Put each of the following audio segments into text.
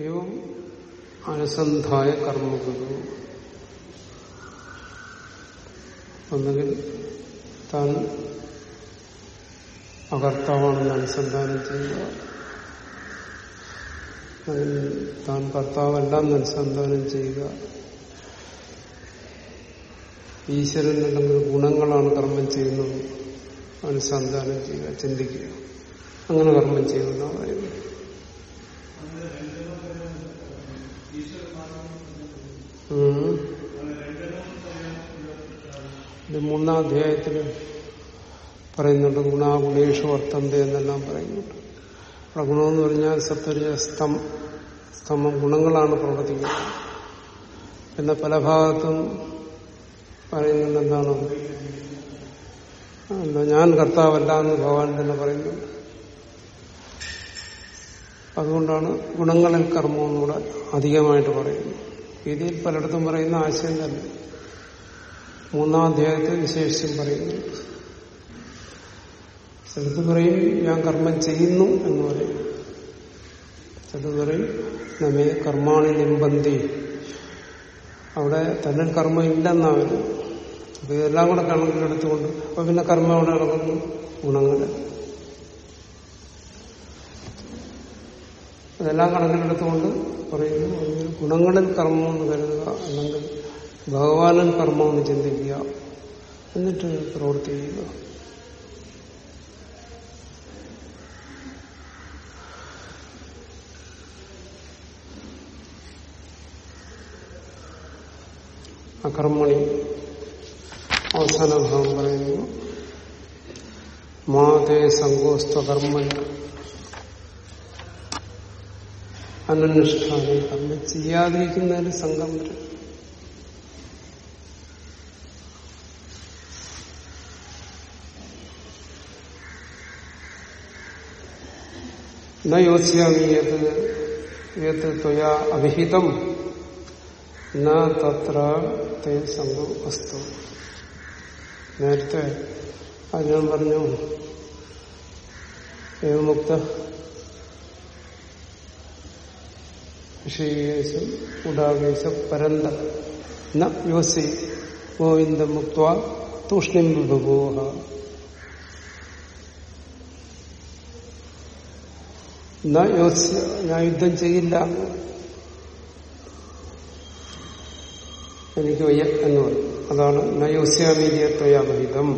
ഏവം അനുസന്ധായ കർമ്മഗുരു ഒന്നുകിൽ താൻ അകർത്താവാണെന്ന് അനുസന്ധാനം ചെയ്യുക താൻ കർത്താവല്ല എന്ന് അനുസന്ധാനം ചെയ്യുക. ഈശ്വരൻ അല്ലെങ്കിൽ ഗുണങ്ങളാണ് കർമ്മം ചെയ്യുന്നത്. അനുസന്ധാനം ചെയ്യുക ചിന്തിക്കുക. അങ്ങനെ കർമ്മം ചെയ്യുന്ന പറയുന്നത് ഇത് മൂന്നാം അധ്യായത്തിൽ പറയുന്നുണ്ട് ഗുണാഗുണേഷു വർത്തന്ത എന്നെല്ലാം പറയുന്നുണ്ട്. അവിടെ ഗുണമെന്ന് പറഞ്ഞാൽ സത്വര സ്തം സ്തംഭം ഗുണങ്ങളാണ് പ്രവർത്തിക്കുന്നത്. പിന്നെ പല ഭാഗത്തും പറയുന്നുണ്ട് എന്താണ് അല്ല ഞാൻ കർത്താവല്ല എന്ന് ഭഗവാൻ തന്നെ പറയുന്നുണ്ട് അതുകൊണ്ടാണ് ഗുണങ്ങളിൽ കർമ്മം എന്നുകൂടെ അധികമായിട്ട് പറയുന്നത്. ഇതിൽ പലയിടത്തും പറയുന്ന ആശയം തന്നെ. മൂന്നാം അധ്യായത്തിൽ വിശേഷം പറയുന്നു. ചിലത് പറയും ഞാൻ കർമ്മം ചെയ്യുന്നു എന്ന് പറയും. ചിലത് പറയും നമ്മെ കർമാണി നിമ്പന്തി അവിടെ തന്നെ കർമ്മം ഇല്ലെന്നാണ്. അപ്പൊ ഇതെല്ലാം കൂടെ കണക്കിലെടുത്തുകൊണ്ട് അപ്പൊ പിന്നെ കർമ്മം അവിടെ നടക്കുന്നു? ഗുണങ്ങൾ ഇതെല്ലാം കണക്കിലെടുത്തുകൊണ്ട് പറയുന്നു ഗുണങ്ങളിൽ കർമ്മം എന്ന് കരുതുക അല്ലെങ്കിൽ ഭഗവാനിൽ കർമ്മമെന്ന് ചിന്തിക്കുക. എന്നിട്ട് പ്രവൃത്തി ചെയ്യുക. അകർമ്മണി അവസാന ഭാഗം പറയുന്നു മാതേ സങ്കോസ്തകർമ്മൻ അനനുഷ്ഠാനം കർമ്മം ചെയ്യാതിരിക്കുന്നതിന് സംഘം വരും. ന യോസ്യാമി യത് യത് ത്വയാ അവിഹിതം ന തത്ര തേ സംഘം വസ്തു നേരത്തെ അത് ഞാൻ പറഞ്ഞു ഏവമുക്ത വിഷയേശം ഉടാകേശ പരന്ത ന യോസി ഗോവിന്ദം മുക്ത തൂഷ്ണിം വിഭവോഹ। ന യോസ്യ ഞാൻ യുദ്ധം ചെയ്യില്ല. എനിക്ക് വയ്യ എന്ന് പറയും അതാണ് നയോസ്യാമീതിയത്വയാമഹിതം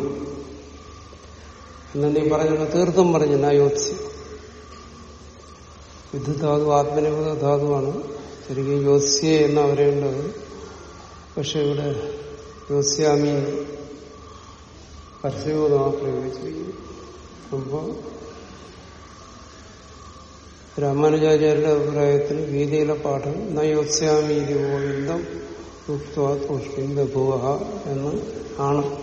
എന്ന് നീ പറഞ്ഞു തീർത്തും പറഞ്ഞു നയോത്സ്യ യുദ്ധധാതു ആത്മനിപത ധാതുവാണ് ശരിക്കും യോസ്യ എന്ന് അവരേണ്ടത് പക്ഷെ ഇവിടെ യോസ്യാമി പരസ്യബോധമാണ് പ്രയോഗിച്ചിരിക്കുന്നത് അപ്പോ രാമാനുജാചാര്യരുടെ അഭിപ്രായത്തിൽ ഗീതയിലെ പാഠം നയോത്സ്യാമീതി ഗോവിന്ദം യുക്തൂഷ്മിൻ ബഭുവ എന്ന് ആണ്.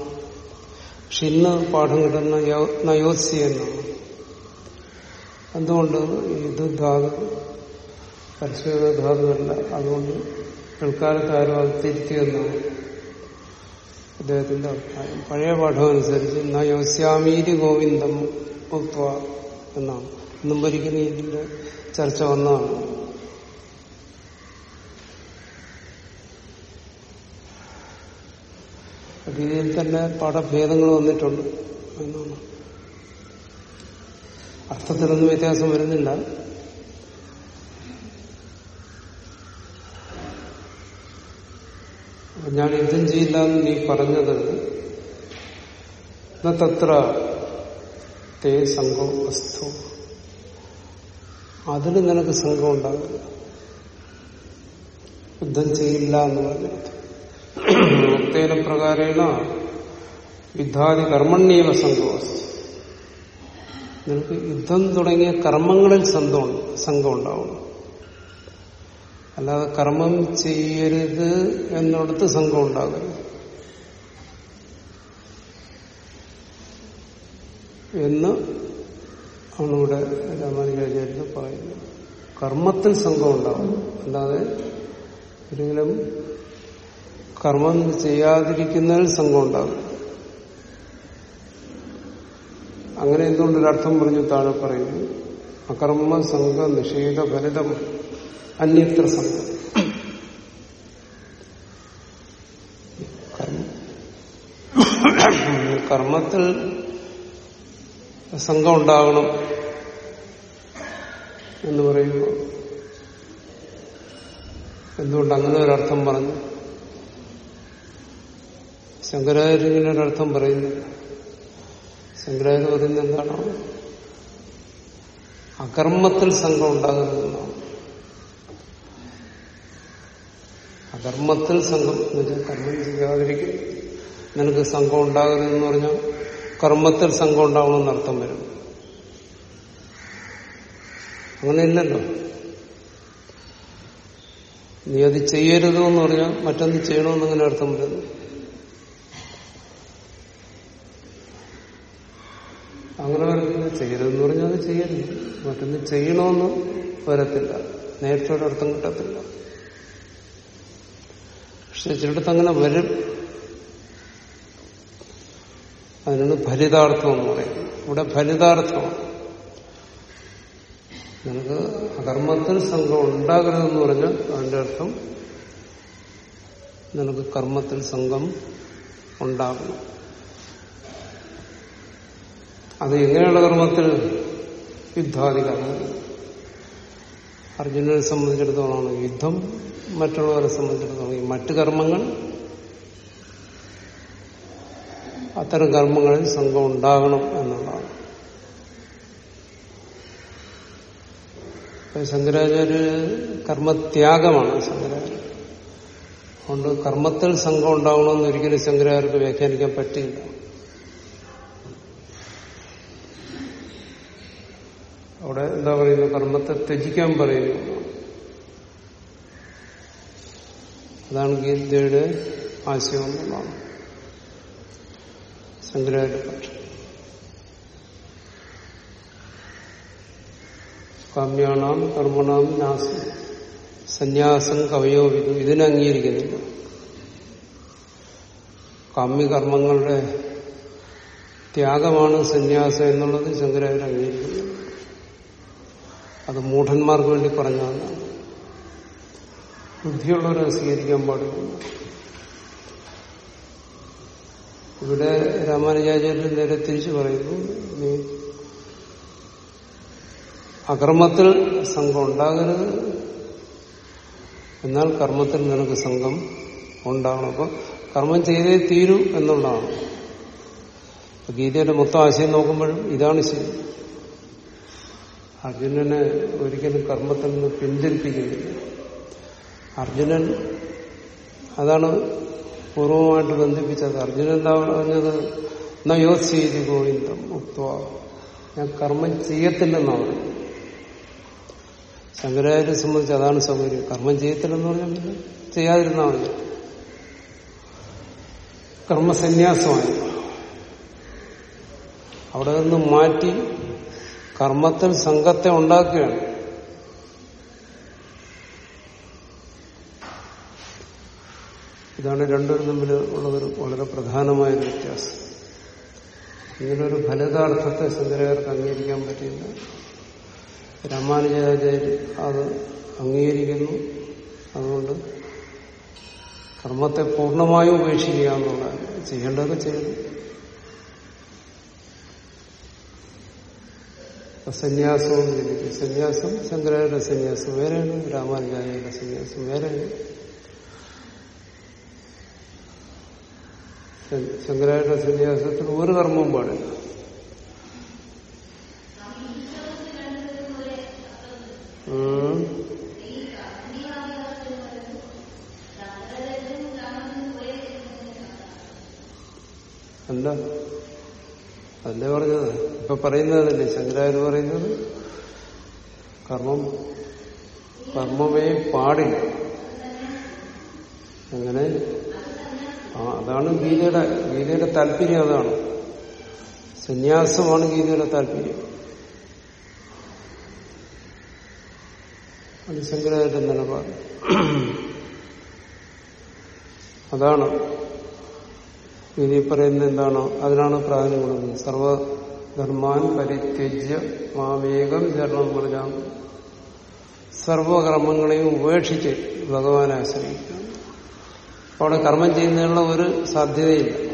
പക്ഷെ ഇന്ന് പാഠം കിട്ടുന്ന നയോത്സ്യ എന്നാണ്. എന്തുകൊണ്ട് ഇത് ധാതു പരസ്പര ധാതുവല്ല? അതുകൊണ്ട് പിൽക്കാലത്ത് ആരും അത് തിരുത്തിയെന്നാണ് അദ്ദേഹത്തിന്റെ അഭിപ്രായം. പഴയ പാഠം അനുസരിച്ച് നയോസ്യാമീതി ഗോവിന്ദം എന്നാണ്. ഇന്നും ഒരിക്കലും ചർച്ച വന്നതാണ്. രീതിയിൽ തന്നെ പാഠഭേദങ്ങൾ വന്നിട്ടുണ്ട് എന്നാണ്. അർത്ഥത്തിലൊന്നും വ്യത്യാസം വരുന്നില്ല. ഞാൻ യുദ്ധം ചെയ്യില്ല എന്ന് നീ പറഞ്ഞത് തത്ര തേ സംഘം വസ്തു. അതിന് നിനക്ക് സംഘം ഉണ്ടാകില്ല യുദ്ധം ചെയ്യില്ല എന്ന് പറഞ്ഞു പ്രകാരേണ യുദ്ധാദി കർമ്മണ്യവ സംഘവസ്തു നിനക്ക് യുദ്ധം തുടങ്ങിയ കർമ്മങ്ങളിൽ സംഘം സംഘം ഉണ്ടാവും അല്ലാതെ കർമ്മം ചെയ്യരുത് എന്നിടത്ത് സംഘം ഉണ്ടാകരുത് എന്ന് ആണ് ഇവിടെ രാമാനുജാചാര്യർ പറയുന്നത് കർമ്മത്തിൽ സംഘം ഉണ്ടാവും അല്ലാതെ ഒരിക്കലും കർമ്മം ചെയ്യാതിരിക്കുന്നതിൽ സംഘം ഉണ്ടാകും അങ്ങനെ എന്തുകൊണ്ടൊരർത്ഥം പറഞ്ഞു താഴെ പറയുന്നു? അകർമ്മ സംഘ നിഷേധ ഫലിതം അന്യത്ര സംഘം. കർമ്മത്തിൽ സംഘം ഉണ്ടാകണം എന്ന് പറയുമ്പോൾ എന്തുകൊണ്ട് അങ്ങനെ ഒരർത്ഥം പറഞ്ഞു? ശങ്കരാചാര്യ ഒരർത്ഥം പറയുന്നില്ല ശങ്കരാചാര്യ പറയുന്നത് എന്താണ്? അകർമ്മത്തിൽ സംഘം ഉണ്ടാകരുതെന്നാണ് അകർമ്മത്തിൽ സംഘം എന്ന് വെച്ചാൽ കർമ്മം ചെയ്യാതിരിക്കും. നിനക്ക് സംഘം ഉണ്ടാകരുതെന്ന് പറഞ്ഞാൽ കർമ്മത്തിൽ സംഘം ഉണ്ടാവണമെന്ന് അർത്ഥം വരും. അങ്ങനെ ഇല്ലല്ലോ. നീ അത് ചെയ്യരുത് എന്ന് പറഞ്ഞാൽ മറ്റൊന്ന് ചെയ്യണമെന്ന് അങ്ങനെ അർത്ഥം വരുന്നു അങ്ങനെ വരുന്നത് ചെയ്യരുതെന്ന് പറഞ്ഞാൽ അത് ചെയ്യരുത്. മറ്റൊന്ന് ചെയ്യണമെന്ന് വരത്തില്ല. നേരത്തെ ഒരർത്ഥം കിട്ടത്തില്ല. പക്ഷെ ചിലടത്ത് അങ്ങനെ വരും. അതിനാണ് ഫലിതാർത്ഥം എന്ന് പറയുന്നത് ഇവിടെ ഫലിതാർത്ഥമാണ്. നിനക്ക് അകർമ്മത്തിൽ സംഘം ഉണ്ടാകരുതെന്ന് പറഞ്ഞാൽ അതിന്റെ അർത്ഥം നിനക്ക് കർമ്മത്തിൽ സംഘം ഉണ്ടാകണം. അത് എങ്ങനെയുള്ള കർമ്മത്തിൽ? യുദ്ധാദി കർമ്മം. അർജുനനെ സംബന്ധിച്ചിടത്തോളമാണ് യുദ്ധം. മറ്റുള്ളവരെ സംബന്ധിച്ചിടത്തോളം മറ്റ് കർമ്മങ്ങൾ അത്തരം കർമ്മങ്ങളിൽ സംഘം ഉണ്ടാകണം എന്നുള്ളതാണ്. ശങ്കരാചാര്യ കർമ്മത്യാഗമാണ് ശങ്കരാചാര്യ. അതുകൊണ്ട് കർമ്മത്തിൽ സംഘം ഉണ്ടാകണമെന്ന് ഒരിക്കലും ശങ്കരാചാര്യർക്ക് വ്യാഖ്യാനിക്കാൻ പറ്റില്ല. അവിടെ എന്താ പറയുന്നു? കർമ്മത്തെ ത്യജിക്കാൻ പറയുന്നു. അതാണ് ഗീതയുടെ ആശയം എന്നുള്ളതാണ്. ശങ്കരാചാര്യ പക്ഷം കാമ്യാണാം കർമ്മണാം നാസം. സന്യാസം കവയോ വിധു. ഇതിനെ അംഗീകരിക്കുന്നില്ല. കാമ്യകർമ്മങ്ങളുടെ ത്യാഗമാണ് സന്യാസം എന്നുള്ളത് ശങ്കരാചാര്യ അംഗീകരിക്കുന്നു. അത് മൂഢന്മാർക്ക് വേണ്ടി പറഞ്ഞതാണ്. ബുദ്ധിയുള്ളവരെ സ്വീകരിക്കാൻ പാടില്ല. ഇവിടെ രാമാനുജാചാര്യൻ നേരെ തിരിച്ചു പറയുന്നു നീ അകർമ്മത്തിൽ സംഘം ഉണ്ടാകരുത്. എന്നാൽ കർമ്മത്തിൽ നിനക്ക് സംഘം ഉണ്ടാകണം അപ്പൊ കർമ്മം ചെയ്തേ തീരൂ എന്നുള്ളതാണ്. ഗീതയുടെ മൊത്തം ആശയം നോക്കുമ്പോഴും ഇതാണ് ശരി. അർജുനനെ ഒരിക്കലും കർമ്മത്തിൽ നിന്ന് പിന്തിരിപ്പിക്കുന്നില്ല അർജുനൻ അതാണ് പൂർവമായിട്ട് ബന്ധിപ്പിച്ചത്. അർജുനൻ എന്താ പറഞ്ഞത്? നയോത്സീതി ഗോവിന്ദം മുക്വ ഞാൻ കർമ്മം ചെയ്യത്തില്ലെന്നാണ് പറഞ്ഞത്. ശങ്കരാചാര്യെ സംബന്ധിച്ച് അതാണ് സൗകര്യം. കർമ്മം ചെയ്യത്തില്ലെന്ന് പറഞ്ഞാൽ പിന്നെ ചെയ്യാതിരുന്നാ മതി. കർമ്മസന്യാസമായി അവിടെ നിന്ന് മാറ്റി കർമ്മത്തിൽ സംഘത്തെ ഉണ്ടാക്കുകയാണ്. ഇതാണ് രണ്ടുപേരും തമ്മിൽ ഒരു വളരെ പ്രധാനമായ ഒരു വ്യത്യാസം. ഇങ്ങനൊരു ഫലിതാർത്ഥത്തെ ശങ്കരാചാര്യർക്ക് അംഗീകരിക്കാൻ പറ്റില്ല രാമാനുജാചാര്യ അത് അംഗീകരിക്കുന്നു. അതുകൊണ്ട് കർമ്മത്തെ പൂർണമായും ഉപേക്ഷിക്കുക എന്നുള്ളതാണ്. ചെയ്യേണ്ടതൊക്കെ ചെയ്തു സന്യാസവും ജനിക്കും. സന്യാസം ശങ്കരാചാര്യ സന്യാസം. വേറെയാണ് രാമാനുജാചാര്യ സന്യാസം. വേറെയാണ് ശങ്കരാചാര്യ സന്യാസത്തിൽ ഒരു കർമ്മവും പാടില്ല. അല്ല. അതല്ലേ പറഞ്ഞത്? ഇപ്പൊ പറയുന്നതല്ലേ ശങ്കരാചാര്യ പറയുന്നത്? കർമ്മം കർമ്മമേ പാടില്ല. അങ്ങനെ ആ അതാണ് ഗീതയുടെ ഗീതയുടെ താല്പര്യം അതാണ്. സന്യാസമാണ് ഗീതയുടെ താല്പര്യം. ശങ്കരാചാര്യ നിലപാട് അതാണ്. ഇനി പറയുന്നത് എന്താണ്? അതിനാണ് പ്രാധാന്യം കൊടുക്കുന്നത് സർവധർമാൻ പരിത്യജ്യ മാമേകം ചരണം പറഞ്ഞാൽ സർവകർമ്മങ്ങളെയും ഉപേക്ഷിച്ച് ഭഗവാനെ ആശ്രയിക്കുക. അവിടെ കർമ്മം ചെയ്യുന്നതിനുള്ള ഒരു സാധ്യതയില്ല.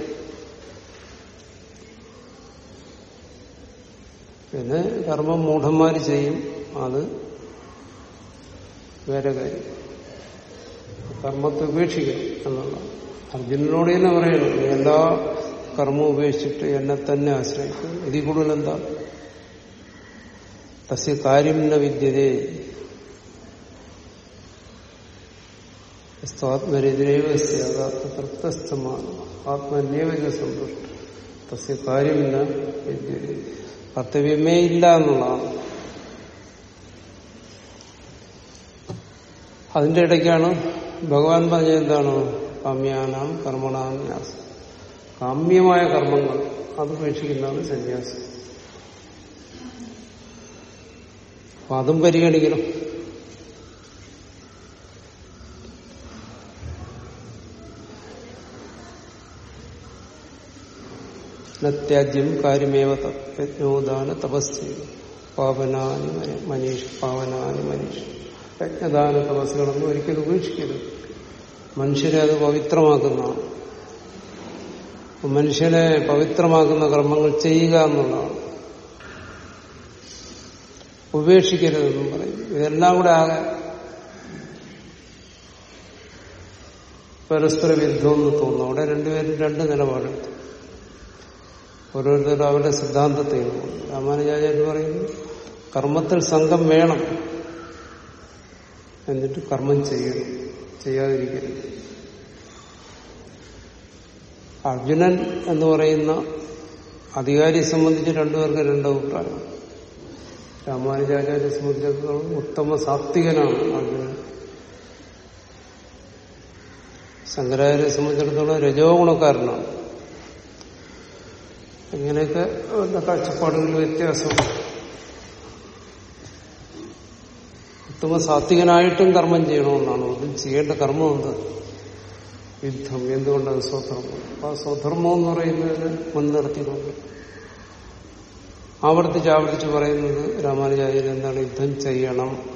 പിന്നെ കർമ്മം മൂഢന്മാർ ചെയ്യും. അത് വേറെ കാര്യം. കർമ്മത്തെ ഉപേക്ഷിക്കണം എന്നുള്ളതാണ് അർജുനനോട് തന്നെ പറയണം എല്ലാ കർമ്മവും ഉപേക്ഷിച്ചിട്ട് എന്നെ തന്നെ ആശ്രയിക്കും ഇതിൽ കൂടുതൽ എന്താ? തസ്യ കാര്യം വിദ്യതേ. കർത്തവ്യമേ ഇല്ല എന്നുള്ളതാണ് അതിന്റെ ഇടയ്ക്കാണ് ഭഗവാൻ പറഞ്ഞത് എന്താണ്? കാമ്യാനാം കർമ്മണാം ന്യാസം. കാമ്യമായ കർമ്മങ്ങൾ അത് ഉപേക്ഷിക്കുന്നതാണ് സന്യാസം. അപ്പൊ അതും പരിഗണിക്കണം. നത്യാജ്യം കാര്യമേവ യജ്ഞോദാന തപസ് പാവനാനി മനീഷ് പാവനാനി മനീഷ്. യജ്ഞദാന തപസ്സുകളൊന്നും ഒരിക്കലും ഉപേക്ഷിക്കരുത്. മനുഷ്യരെ അത് പവിത്രമാക്കുന്നതാണ്. മനുഷ്യനെ പവിത്രമാക്കുന്ന കർമ്മങ്ങൾ ചെയ്യുക എന്നുള്ളതാണ്. ഉപേക്ഷിക്കരുതെന്നും പറയും ഇതെല്ലാം കൂടെ ആകെ പരസ്പര വിരുദ്ധമെന്ന് തോന്നുന്നു. അവിടെ രണ്ടുപേരും രണ്ട് നിലപാടെടുത്തു. ഓരോരുത്തരും അവരുടെ സിദ്ധാന്തത്തെ രാമാനുജാചാര്യ പറയുന്നു കർമ്മത്തിൽ സംഘം വേണം എന്നിട്ട് കർമ്മം ചെയ്യണം ചെയ്യാതിരിക്കരുത്. അർജുനൻ എന്ന് പറയുന്ന അധികാരിയെ സംബന്ധിച്ച് രണ്ടുപേർക്ക് രണ്ട് അഭിപ്രായം രാമാനുജാചാര്യെ സംബന്ധിച്ചിടത്തോളം ഉത്തമ സാത്വികനാണ് അർജുനൻ. ശങ്കരാചാര്യെ സംബന്ധിച്ചിടത്തോളം രജോ ഇങ്ങനെയൊക്കെ കാഴ്ചപ്പാടുകൾ വ്യത്യാസം. ഉത്തമ സാത്വികനായിട്ടും കർമ്മം ചെയ്യണമെന്നാണ്. അതും ചെയ്യേണ്ട കർമ്മം എന്ത്? യുദ്ധം. എന്തുകൊണ്ടാണ് സ്വധർമ്മം? ആ സ്വധർമ്മം എന്ന് പറയുന്നതിന് മുൻനിർത്തിക്കൊണ്ട് ആവർത്തിച്ച് ആവർത്തിച്ച് പറയുന്നത് രാമാനുചാര്യൻ എന്താണ്? യുദ്ധം ചെയ്യണം.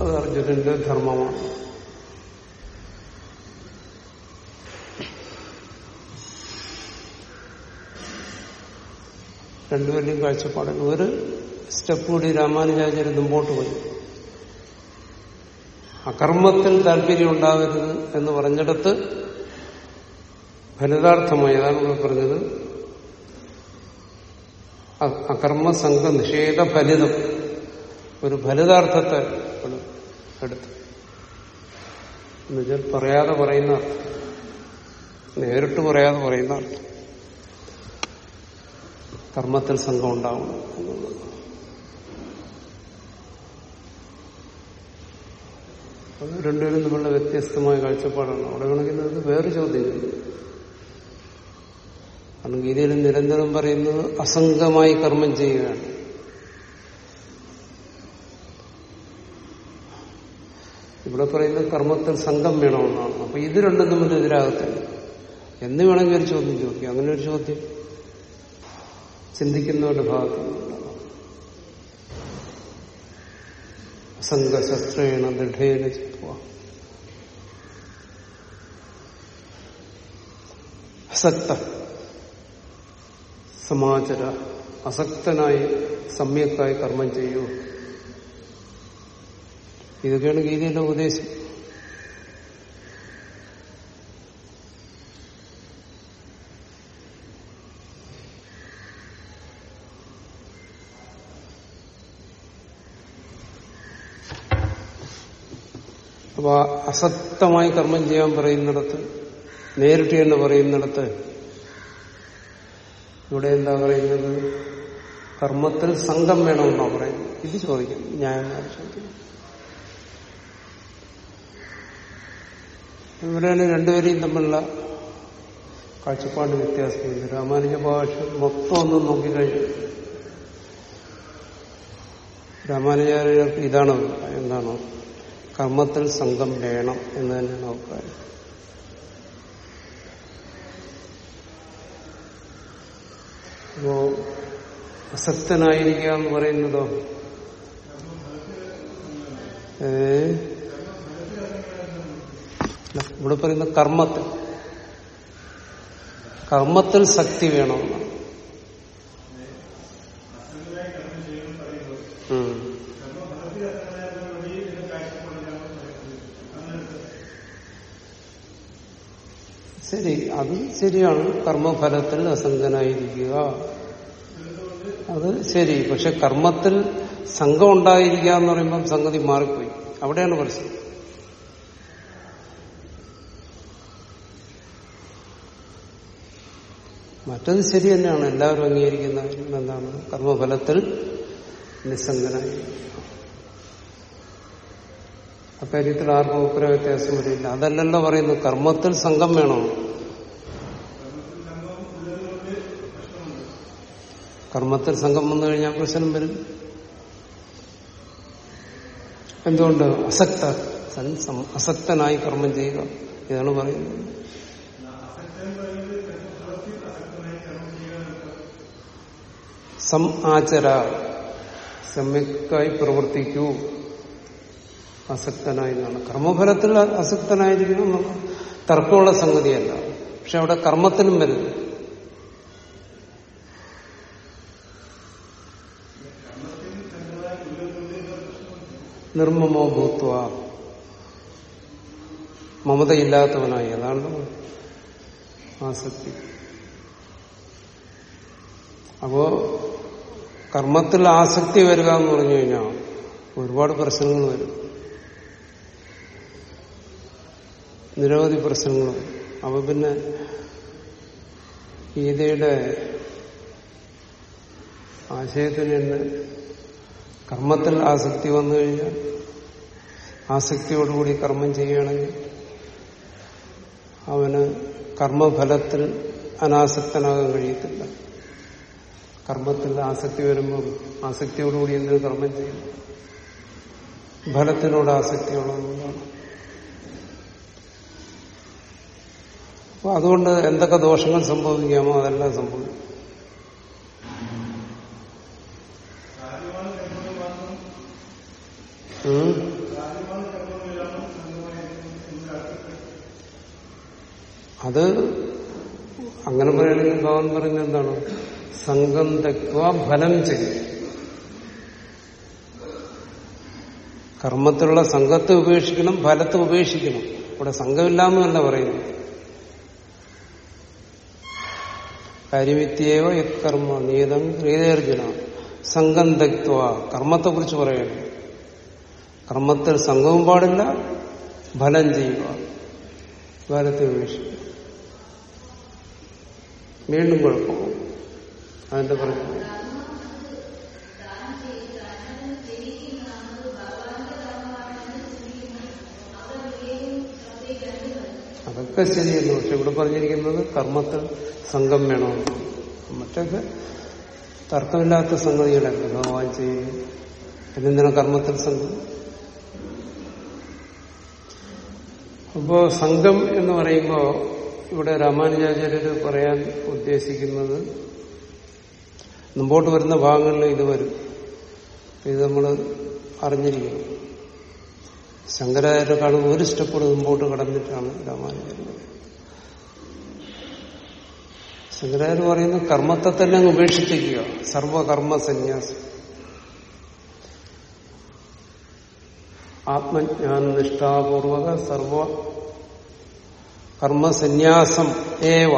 അത് അർജുനന്റെ ധർമ്മമാണ്. രണ്ടുപേരുടെയും കാഴ്ചപ്പാടാണ് ഒരു സ്റ്റെപ്പ് കൂടി രാമാനുചാചാര്യ മുമ്പോട്ട് പോയി. അകർമ്മത്തിൽ താല്പര്യം ഉണ്ടാകരുത് എന്ന് പറഞ്ഞിടത്ത് ഫലിതാർത്ഥമായി അതാണ് നമ്മൾ പറഞ്ഞത്. അകർമ്മ സംഘ നിഷേധ ഫലിതം. ഒരു ഫലിതാർത്ഥത്തെ എടുത്തു എന്നുവെച്ചാൽ പറയാതെ പറയുന്ന അർത്ഥം. നേരിട്ട് പറയാതെ പറയുന്ന അർത്ഥം. കർമ്മത്തിൽ സംഘം ഉണ്ടാവണം എന്നുള്ളത് അത് രണ്ടുപേരും തമ്മിലുള്ള വ്യത്യസ്തമായ കാഴ്ചപ്പാടാണ്. അവിടെ കണക്കുന്നത് വേറെ ചോദ്യം കാരണം ഗീതയിൽ നിരന്തരം പറയുന്നത് അസംഗമായി കർമ്മം ചെയ്യുകയാണ്. ഇവിടെ പറയുന്നത് കർമ്മത്തിൽ സംഘം വേണമെന്നാണ്. അപ്പൊ ഇത് രണ്ടും തമ്മിൽ എതിരാകത്തില്ല. എന്ന് വേണമെങ്കിൽ ഒരു ചോദ്യം ചോദിക്കും. അങ്ങനെ ഒരു ചോദ്യം. ചിന്തിക്കുന്നവരുടെ ഭാഗത്തുനിന്നുണ്ടാകാം സംഘശസ്ത്രേണ ദൃഢേന ചിത്വ. അസക്ത. സമാചര. അസക്തനായി സമ്യക്കായി കർമ്മം ചെയ്യൂ. ഇതൊക്കെയാണ് ഗീതയുടെ ഉപദേശം അപ്പൊ അസക്തമായി കർമ്മം ചെയ്യാൻ പറയുന്നിടത്ത് നേരിട്ട് എന്ന് പറയുന്നിടത്ത് ഇവിടെ എന്താ പറയുന്നത്? കർമ്മത്തിൽ സംഘം വേണമെന്നാ പറയുന്നത്. ഇത് ചോദിക്കും. ന്യായമായി ചോദിക്കും ഇവിടെയാണ് രണ്ടുപേരെയും തമ്മിലുള്ള കാഴ്ചപ്പാട് വ്യത്യാസമുണ്ട്. രാമാനുജ ഭാഷ മൊത്തം ഒന്നും നോക്കിക്കഴിഞ്ഞു. രാമാനുജാര്യർക്ക് ഇതാണ്? എന്താണോ? കർമ്മത്തിൽ സംഘം വേണം എന്ന് തന്നെയാണ് അഭിപ്രായം അപ്പോ അസക്തനായിരിക്കുക എന്ന് പറയുന്നതോ? ഏ? ഇവിടെ പറയുന്ന കർമ്മത്തിൽ. കർമ്മത്തിൽ ശക്തി വേണമെന്നാണ് ഉം. ശരി അത് ശരിയാണ്. കർമ്മഫലത്തിൽ അസംഗനായിരിക്കുക. അത് ശരി. പക്ഷെ കർമ്മത്തിൽ സംഘം ഉണ്ടായിരിക്കുക എന്ന് പറയുമ്പം സംഗതി മാറിപ്പോയി. അവിടെയാണ് പ്രശ്നം. മറ്റത് ശരി തന്നെയാണ്. എല്ലാവരും അംഗീകരിക്കുന്ന എന്താണ്? കർമ്മഫലത്തിൽ നിസ്സംഗനായി അക്കാര്യത്തിൽ ആർക്കും അഭിപ്രായ വ്യത്യാസം വരില്ല. അതല്ലല്ലോ പറയുന്നു കർമ്മത്തിൽ സംഘം വേണോ. കർമ്മത്തിൽ സംഘം വന്നു കഴിഞ്ഞാൽ പ്രശ്നം വരും. എന്തുകൊണ്ട്? അസക്ത. അസക്തനായി കർമ്മം ചെയ്യുക. ഇതാണ് പറയുന്നത്. സം ആചര. സമ്യക്കായി പ്രവർത്തിക്കൂ. അസക്തനായി എന്നാണ്. കർമ്മഫലത്തിൽ അസക്തനായിരിക്കണം തർക്കമുള്ള സംഗതിയല്ല. പക്ഷെ അവിടെ കർമ്മത്തിനും വരുന്നു. നിർമ്മമോ ഭൂത്വ? മമതയില്ലാത്തവനായി. അതാണ് ആസക്തി അപ്പോ കർമ്മത്തിൽ ആസക്തി വരിക എന്ന് പറഞ്ഞു കഴിഞ്ഞാൽ ഒരുപാട് പ്രശ്നങ്ങൾ വരും. നിരവധി പ്രശ്നങ്ങളും വരും. അപ്പൊ പിന്നെ ഗീതയുടെ ആശയത്തിന് കർമ്മത്തിൽ ആസക്തി വന്നു കഴിഞ്ഞാൽ ആസക്തിയോടുകൂടി കർമ്മം ചെയ്യുകയാണെങ്കിൽ അവന് കർമ്മഫലത്തിൽ അനാസക്തനാകാൻ കഴിയത്തില്ല. കർമ്മത്തിൽ ആസക്തി വരുമ്പോൾ ആസക്തിയോടുകൂടി എന്തിനു കർമ്മം ചെയ്യും? ഫലത്തിനോട് ആസക്തിയുള്ളതുകൊണ്ടാണ് അപ്പൊ അതുകൊണ്ട് എന്തൊക്കെ ദോഷങ്ങൾ സംഭവിക്കാമോ അതെല്ലാം സംഭവിക്കും. അത് അങ്ങനെ പറയുകയാണെങ്കിൽ ഭഗവാൻ പറയുന്നത് എന്താണ്? സംഘം തെക്കുക ഫലം ചെയ്യും. കർമ്മത്തിലുള്ള സംഘത്തെ ഉപേക്ഷിക്കണം ഫലത്തെ ഉപേക്ഷിക്കണം. ഇവിടെ സംഘമില്ലാന്നല്ല പറയുന്നു കാര്യവിത്യേവ യത്കർമ്മ നീതം ക്രിയതേർജുന സംഘം തെക്വ കർമ്മത്തെ കുറിച്ച് പറയണം കർമ്മത്തിൽ സംഘവും പാടില്ല ഫലം ചെയ്യുക. ഫലത്തെ ഉപേക്ഷിക്കുക വീണ്ടും കുഴപ്പമാവും അതിന്റെ പ്രശ്നം അതൊക്കെ ശരിയല്ല പക്ഷെ ഇവിടെ പറഞ്ഞിരിക്കുന്നത് കർമ്മത്തിൽ സംഘം വേണമെന്ന് മറ്റൊക്കെ തർക്കമില്ലാത്ത സംഗതികളല്ല? ഭഗവാൻ ചെയ്യുന്നു പിന്നെന്തിനാ കർമ്മത്തിൽ സംഘം? അപ്പോ സംഘം എന്ന് പറയുമ്പോ ഇവിടെ രാമാനുജാചാര്യർ പറയാൻ ഉദ്ദേശിക്കുന്നത് മുമ്പോട്ട് വരുന്ന ഭാഗങ്ങളിൽ ഇത് വരും. ഇത് നമ്മൾ അറിഞ്ഞിരിക്കണം. ശങ്കരാചാര്യക്കാളും ഒരു സ്റ്റെപ്പ് കൂടെ മുമ്പോട്ട് കടന്നിട്ടാണ് രാമാനുചാര്യ ശങ്കരാചാര്യ പറയുന്നത് കർമ്മത്തെ തന്നെ അങ്ങ് ഉപേക്ഷിച്ചിരിക്കുക. സർവകർമ്മ സന്യാസം. ആത്മജ്ഞാന നിഷ്ഠാപൂർവക സർവ കർമ്മസന്യാസം ഏവ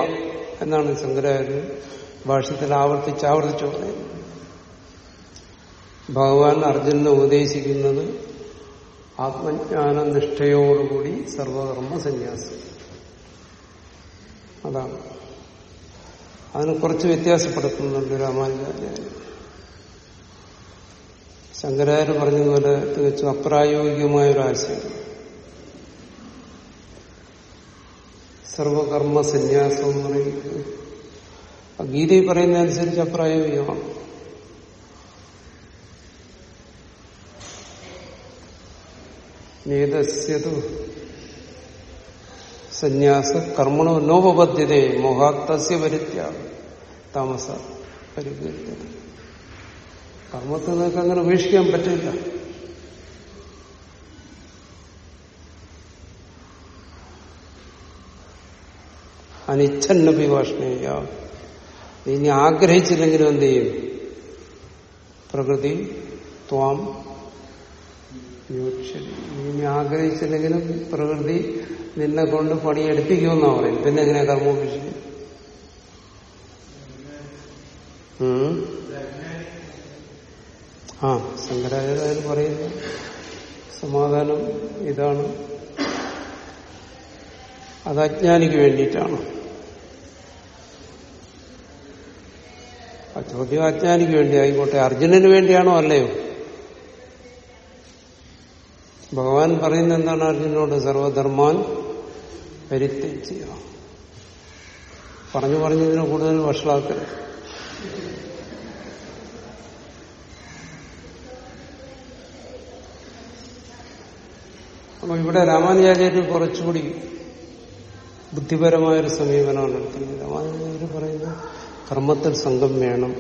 എന്നാണ് ശങ്കരാചാര്യ ഭാഷ്യത്തിൽ ആവർത്തിച്ച് ആവർത്തിച്ചു പറയുന്നത്. ഭഗവാൻ അർജുനെ ഉപദേശിക്കുന്നത് ആത്മജ്ഞാന നിഷ്ഠയോടുകൂടി സർവകർമ്മ സന്യാസം അതാണ്. അതിന് കുറച്ച് വ്യത്യാസപ്പെടുത്തുന്നുണ്ട് രാമാനുജാചാര്യ ശങ്കരാചാര്യ പറഞ്ഞതുപോലെ തികച്ചും അപ്രായോഗികമായ ഒരു ആശയം സർവകർമ്മ സന്യാസം എന്ന് പറയുന്നത്. ഗീത പറയുന്നതനുസരിച്ച് അപ്രായോഗികമാണ്. നേതസ്യതു സന്യാസ കർമ്മണോ നോപബദ്ധ്യതേ മോഹാത്തസ്യ പരിത്യാഗം താമസ പരിഗണിക്കത് കർമ്മത്തെ നിങ്ങൾക്ക് അങ്ങനെ ഉപേക്ഷിക്കാൻ പറ്റില്ല. അനിച്ഛന്ന വിഭാഷണീയ നീ ഇനി ആഗ്രഹിച്ചില്ലെങ്കിലും എന്ത് ചെയ്യും? പ്രകൃതി ത്വാം നീ ആഗ്രഹിച്ചില്ലെങ്കിലും പ്രകൃതി നിന്നെ കൊണ്ട് പണിയെടുപ്പിക്കുമെന്നാ പറയും പിന്നെ എങ്ങനെ കർമ്മോപേക്ഷിക്കും ആ ശങ്കരാചാര്യർ പറയുന്നു. സമാധാനം ഇതാണ്. അത് അജ്ഞാനിക്ക് വേണ്ടിയിട്ടാണ്. ആ ചോദ്യം അജ്ഞാനിക്ക് വേണ്ടി ആയിക്കോട്ടെ. അർജുനന് വേണ്ടിയാണോ അല്ലയോ? ഭഗവാൻ പറയുന്ന എന്താണ് അർജുനോട് സർവധർമാൻ പരിത്യജ്യ പറഞ്ഞു പറഞ്ഞതിന് കൂടുതൽ വഷളാക്കരുത്. അപ്പൊ ഇവിടെ രാമാനുചാര്യർ കുറച്ചുകൂടി ബുദ്ധിപരമായൊരു സമീപനമാണ് നടത്തുന്നത്. രാമാനുചാര്യർ പറയുന്നത് കർമ്മത്തിൽ സംഘം വേണം.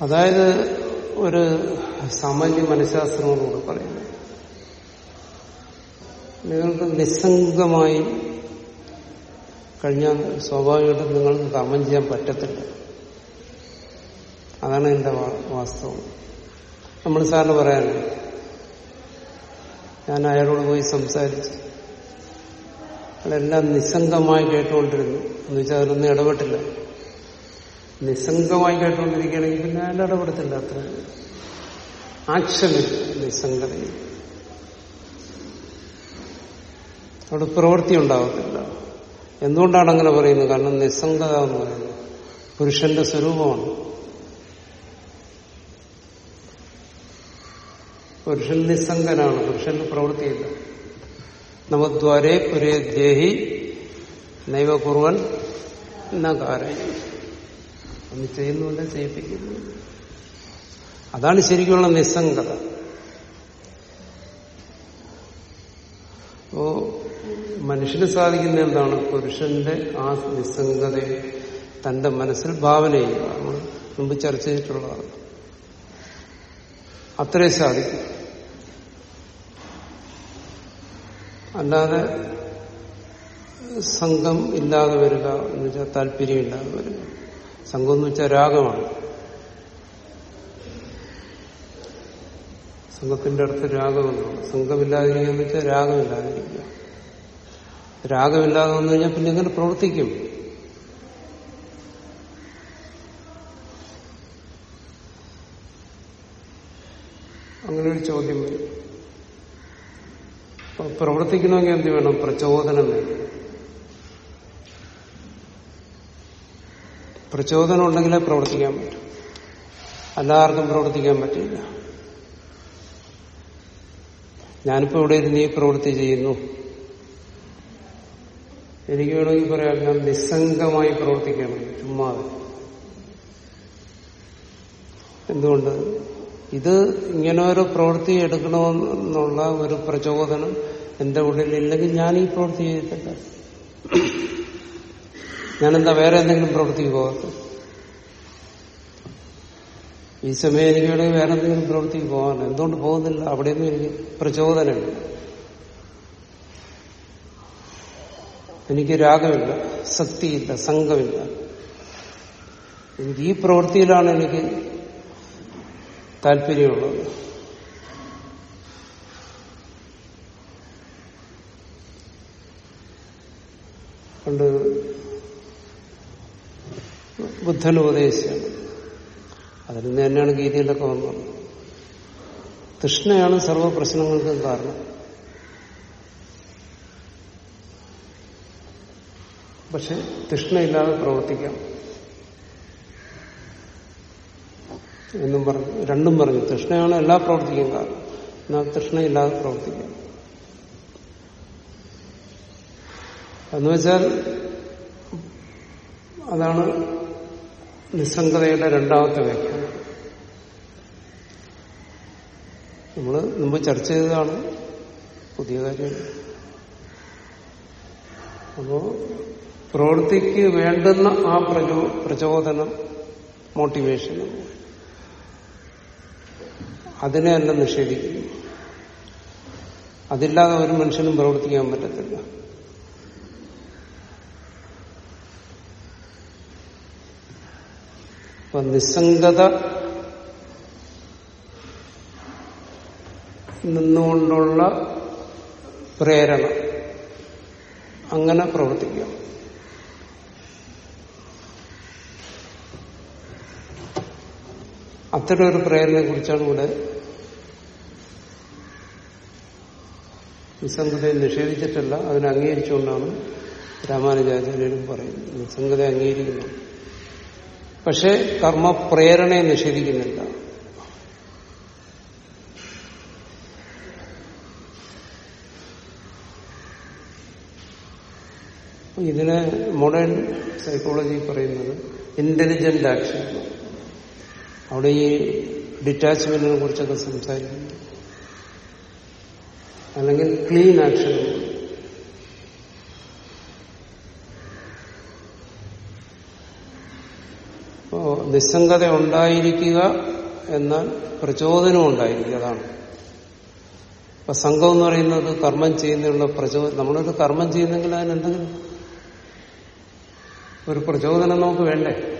അതായത് ഒരു സാമാന്യ മനഃശാസ്ത്രങ്ങളോട് പറയുന്നത്. നിങ്ങൾക്ക് നിസ്സംഗമായി കഴിഞ്ഞാൽ സ്വാഭാവികമായിട്ടും നിങ്ങൾക്ക് കർമ്മം ചെയ്യാൻ പറ്റത്തില്ല. അതാണ് എന്റെ വാസ്തവം. നമ്മൾ സാറിന് പറയാനുണ്ട് ഞാൻ അയാളോട് പോയി സംസാരിച്ചു. അതെല്ലാം നിസ്സംഗമായി കേട്ടുകൊണ്ടിരുന്നു. എന്ന് വെച്ചാൽ അതിലൊന്നും ഇടപെട്ടില്ല. നിസ്സംഗമായി കേട്ടുകൊണ്ടിരിക്കുകയാണെങ്കിൽ പിന്നെ അയാൾ ഇടപെടത്തില്ല അത്ര. ആക്ഷനിൽ നിസ്സംഗതയിൽ. അവിടെ പ്രവൃത്തി ഉണ്ടാകത്തില്ല എന്തുകൊണ്ടാണ് അങ്ങനെ പറയുന്നത്? കാരണം നിസ്സംഗത എന്ന് പറയുന്നത് പുരുഷന്റെ സ്വരൂപമാണ്. പുരുഷൻ നിസ്സംഗനാണ്. പുരുഷന് പ്രവൃത്തിയില്ല. നവദ്വാരേ പുരേ ദേഹി നൈവ കുറുവൻ എന്ന കാരണം ഒന്ന് ചെയ്യിപ്പിക്കുന്നു. അതാണ് ശരിക്കുള്ള നിസ്സംഗത. അപ്പോ മനുഷ്യന് സാധിക്കുന്ന എന്താണ്? പുരുഷന്റെ ആ നിസ്സംഗതയെ തന്റെ മനസ്സിൽ ഭാവന ചെയ്യുക നമ്മൾ മുമ്പ് ചർച്ച ചെയ്തിട്ടുള്ളതാണ്. അത്രേ സാധിക്കും. അല്ലാതെ സംഘം ഇല്ലാതെ വരിക എന്ന് വെച്ചാൽ താല്പര്യം ഇല്ലാതെ വരിക. സംഘം എന്ന് വെച്ചാൽ രാഗമാണ്. സംഘത്തിന്റെ അടുത്ത് രാഗമെന്നാണ് സംഘമില്ലാതിരിക്കുക എന്ന് വെച്ചാൽ രാഗമില്ലാതിരിക്കുക. രാഗമില്ലാതെ വന്നു കഴിഞ്ഞാൽ പിന്നെ എങ്ങനെ പ്രവർത്തിക്കും? അങ്ങനെ ഒരു ചോദ്യം വരും. പ്രവർത്തിക്കണമെങ്കിൽ എന്ത് വേണം? പ്രചോദനം വേണം. പ്രചോദനം ഉണ്ടെങ്കിലേ പ്രവർത്തിക്കാൻ പറ്റും. എല്ലാവർക്കും പ്രവർത്തിക്കാൻ പറ്റില്ല. ഞാനിപ്പോ ഇവിടെ ഇരുന്ന് ഈ പ്രവൃത്തി ചെയ്യുന്നു. എനിക്ക് വേണമെങ്കിൽ പറയാം ഞാൻ നിസ്സംഗമായി പ്രവർത്തിക്കണം ചുമ്മാതെ. എന്തുകൊണ്ട്? ഇത് ഇങ്ങനെ ഒരു പ്രവൃത്തി എടുക്കണമെന്നുള്ള ഒരു പ്രചോദനം എന്റെ ഉള്ളിൽ ഇല്ലെങ്കിൽ ഞാൻ ഈ പ്രവൃത്തി ചെയ്തിട്ടില്ല ഞാനെന്താ വേറെ എന്തെങ്കിലും പ്രവൃത്തി പോകത്ത്? ഈ സമയം എനിക്ക് വേണമെങ്കിൽ വേറെ എന്തെങ്കിലും പ്രവൃത്തി പോകാൻ. എന്തുകൊണ്ട് പോകുന്നില്ല? അവിടെയൊന്നും എനിക്ക് പ്രചോദനമില്ല. എനിക്ക് രാഗമില്ല ശക്തിയില്ല സംഘമില്ല. എനിക്ക് ഈ പ്രവൃത്തിയിലാണ് എനിക്ക് താല്പര്യമുള്ളത് പണ്ട് ബുദ്ധൻ ഉപദേശിച്ചാണ്. അതിൽ നിന്ന് തന്നെയാണ് ഗീതയിലൊക്കെ വന്നത്. തൃഷ്ണയാണ് സർവ പ്രശ്നങ്ങൾക്കും കാരണം. പക്ഷെ തൃഷ്ണയില്ലാതെ പ്രവർത്തിക്കാം. എന്നും പറഞ്ഞു രണ്ടും പറഞ്ഞു. തൃഷ്ണയാണ് എല്ലാ പ്രവർത്തിക്കും കാരണം. എന്നാൽ തൃഷ്ണയില്ലാതെ പ്രവർത്തിക്കാം. എന്ന് വെച്ചാൽ അതാണ് നിസ്സംഗതയുടെ രണ്ടാമത്തെ വ്യാഖ്യാനം. നമ്മൾ മുമ്പ് ചർച്ച ചെയ്തതാണ് പുതിയ കാര്യം. അപ്പോ പ്രവൃത്തിക്ക് വേണ്ടുന്ന ആ പ്രചോ പ്രചോദനം മോട്ടിവേഷൻ അതിനെ അല്ല നിഷേധിക്കുന്നു. അതില്ലാതെ ഒരു മനുഷ്യനും പ്രവർത്തിക്കാൻ പറ്റത്തില്ല. ഇപ്പൊ നിസ്സംഗത നിന്നുകൊണ്ടുള്ള പ്രേരണ. അങ്ങനെ പ്രവർത്തിക്കാം. അത്തരം ഒരു പ്രേരണയെ കുറിച്ചാണ് ഇവിടെ നിസ്സംഗതയെ നിഷേധിച്ചിട്ടല്ല അതിനെ അംഗീകരിച്ചുകൊണ്ടാണ് രാമാനുജാചാര്യനും പറയുന്നത്. നിസ്സംഗത അംഗീകരിക്കുന്നു. പക്ഷെ കർമ്മപ്രേരണയെ നിഷേധിക്കുന്നില്ല. ഇതിന് മോഡേൺ സൈക്കോളജി പറയുന്നത് ഇന്റലിജന്റ് ആക്ഷൻ അവിടെ ഈ ഡിറ്റാച്ച്മെന്റിനെ കുറിച്ചൊക്കെ സംസാരിക്കുന്നു അല്ലെങ്കിൽ ക്ലീൻ ആക്ഷൻ. അപ്പോ നിസ്സംഗത ഉണ്ടായിരിക്കുക എന്നാൽ പ്രചോദനം ഉണ്ടായിരിക്കുക അതാണ്. അപ്പൊ സംഘം എന്ന് പറയുന്നത് കർമ്മം ചെയ്യുന്നതിനുള്ള പ്രചോദനം നമ്മളൊരു കർമ്മം ചെയ്യുന്നെങ്കിൽ അതിനെന്തെങ്കിലും ഒരു പ്രചോദനം നമുക്ക് വേണ്ടേ?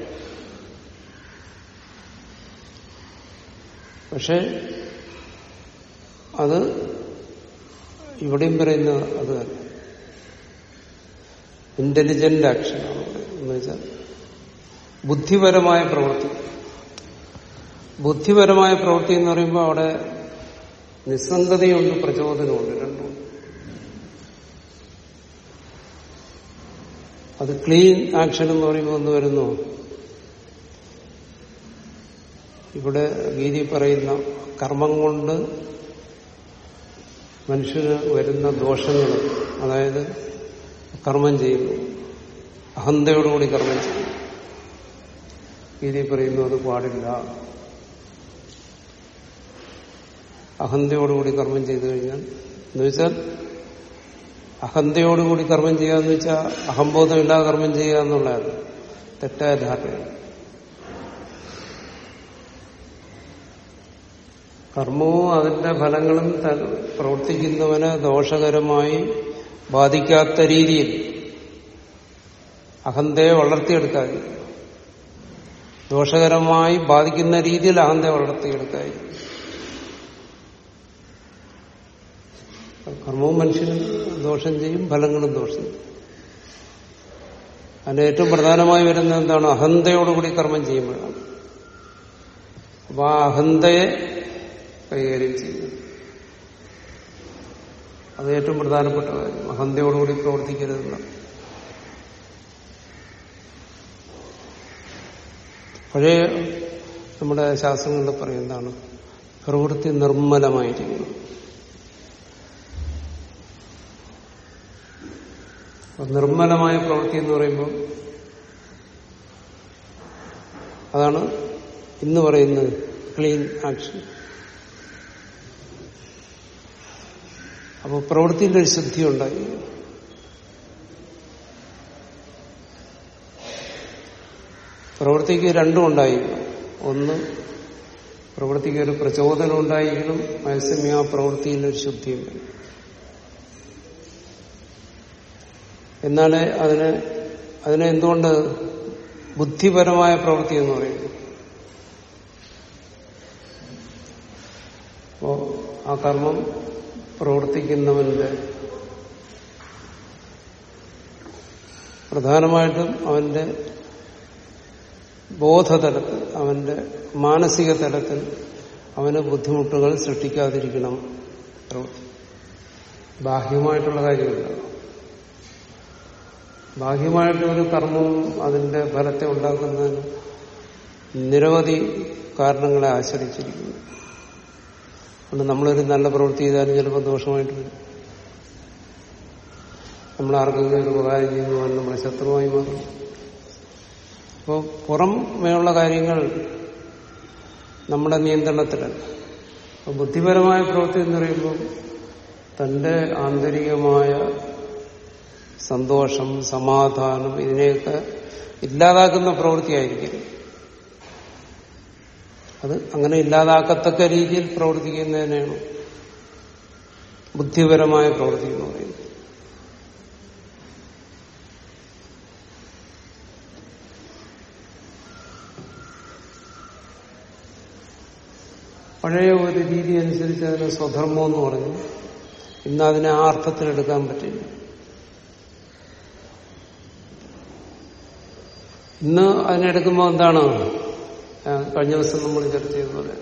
പക്ഷെ അത് ഇവിടെയും പറയുന്ന അത് ഇന്റലിജന്റ് ആക്ഷനാണ് എന്ന് വെച്ചാൽ ബുദ്ധിപരമായ പ്രവൃത്തി. ബുദ്ധിപരമായ പ്രവൃത്തി എന്ന് പറയുമ്പോൾ അവിടെ നിസ്സംഗതയുണ്ട് പ്രചോദനമുണ്ട് രണ്ടും. അത് ക്ലീൻ ആക്ഷൻ എന്ന് പറയുമ്പോൾ ഒന്ന് വരുന്നു. ഇവിടെ ഗീതി പറയുന്ന കർമ്മം കൊണ്ട് മനുഷ്യന് വരുന്ന ദോഷങ്ങൾ അതായത് കർമ്മം ചെയ്യുന്നു. അഹന്തയോടുകൂടി കർമ്മം ചെയ്യുന്നു. ഗീതി പറയുന്നു അത് പാടില്ല. അഹന്തയോടുകൂടി കർമ്മം ചെയ്തു കഴിഞ്ഞാൽ എന്നുവെച്ചാൽ അഹന്തയോടുകൂടി കർമ്മം ചെയ്യാന്ന് വെച്ചാൽ അഹംബോധമില്ലാതെ കർമ്മം ചെയ്യുക എന്നുള്ളതാണ് തെറ്റായ ധാരണയാണ്. കർമ്മവും അതിന്റെ ഫലങ്ങളും പ്രവർത്തിക്കുന്നവനെ ദോഷകരമായി ബാധിക്കാത്ത രീതിയിൽ അഹന്തയെ വളർത്തിയെടുക്കാൻ ദോഷകരമായി ബാധിക്കുന്ന രീതിയിൽ അഹന്തയെ വളർത്തിയെടുക്കാൻ കർമ്മവും മനുഷ്യനും ദോഷം ചെയ്യും ഫലങ്ങളും ദോഷം ചെയ്യും. അതിന് ഏറ്റവും പ്രധാനമായി വരുന്നത് എന്താണ്? അഹന്തയോടുകൂടി കർമ്മം ചെയ്യുമ്പോഴാണ്. അപ്പൊ ആ അഹന്തയെ കൈകാര്യം ചെയ്യുന്നത് അത് ഏറ്റവും പ്രധാനപ്പെട്ട കാര്യം. അഹന്തയോടുകൂടി പ്രവർത്തിക്കരുതെന്ന. പഴയ നമ്മുടെ ശാസ്ത്രങ്ങളിൽ പറയുന്നതാണ് പ്രവൃത്തി നിർമ്മലമായിരിക്കണം. നിർമ്മലമായ പ്രവൃത്തി എന്ന് പറയുമ്പോൾ അതാണ് ഇന്ന് പറയുന്നത് ക്ലീൻ ആക്ഷൻ. അപ്പോൾ പ്രവൃത്തിയുടെ ഒരു ശുദ്ധി ഉണ്ടായി പ്രവൃത്തിക്ക് രണ്ടും ഉണ്ടായി. ഒന്ന് പ്രവൃത്തിക്ക് ഒരു പ്രചോദനം ഉണ്ടായിരിക്കണം. മത്സ്യമേ ആ പ്രവൃത്തിയിൽ ഒരു ശുദ്ധിയും വേണം എന്നാലേ അതിനെ അതിനെ എന്തുകൊണ്ട് ബുദ്ധിപരമായ പ്രവൃത്തി എന്ന് പറയുന്നു? അപ്പോ ആ കർമ്മം പ്രവർത്തിക്കുന്നവന്റെ പ്രധാനമായിട്ടും അവന്റെ ബോധതലത്തിൽ അവന്റെ മാനസിക തലത്തിൽ അവന് ബുദ്ധിമുട്ടുകൾ സൃഷ്ടിക്കാതിരിക്കണം. പ്രവൃത്തി. ബാഹ്യമായിട്ടുള്ള കാര്യമില്ല. ബാഹ്യമായിട്ട് ഒരു കർമ്മവും അതിന്റെ ഫലത്തെ ഉണ്ടാക്കുന്നതിന് നിരവധി കാരണങ്ങളെ ആശ്രയിച്ചിരിക്കുന്നു. അതുകൊണ്ട് നമ്മളൊരു നല്ല പ്രവൃത്തി ചെയ്താലും ചിലപ്പോൾ ദോഷമായിട്ട് വരും. നമ്മൾ ആർക്കെങ്കിലും ഒരു ഉപകാരം ചെയ്യുന്നു നമ്മുടെ ശത്രുവായി മാറും. അപ്പോൾ പുറമേയുള്ള കാര്യങ്ങൾ നമ്മുടെ നിയന്ത്രണത്തിലല്ല. ബുദ്ധിപരമായ പ്രവൃത്തി എന്ന് പറയുമ്പോൾ തന്റെ ആന്തരികമായ സന്തോഷം സമാധാനം ഇതിനെയൊക്കെ ഇല്ലാതാക്കുന്ന പ്രവൃത്തിയായിരിക്കും. അത് അങ്ങനെ ഇല്ലാതാക്കത്തക്ക രീതിയിൽ പ്രവർത്തിക്കുന്നതിനാണ് ബുദ്ധിപരമായ പ്രവൃത്തി എന്ന് പറയുന്നത്. പഴയ ഒരു രീതി അനുസരിച്ച് അതിനെ സ്വധർമ്മം എന്ന് പറഞ്ഞു. ഇന്ന് അതിനെ ആ അർത്ഥത്തിലെടുക്കാൻ പറ്റില്ല. ഇന്ന് അതിനെടുക്കുമ്പോൾ എന്താണ്? കഴിഞ്ഞ ദിവസം നമ്മൾ ചർച്ച ചെയ്ത പോലെ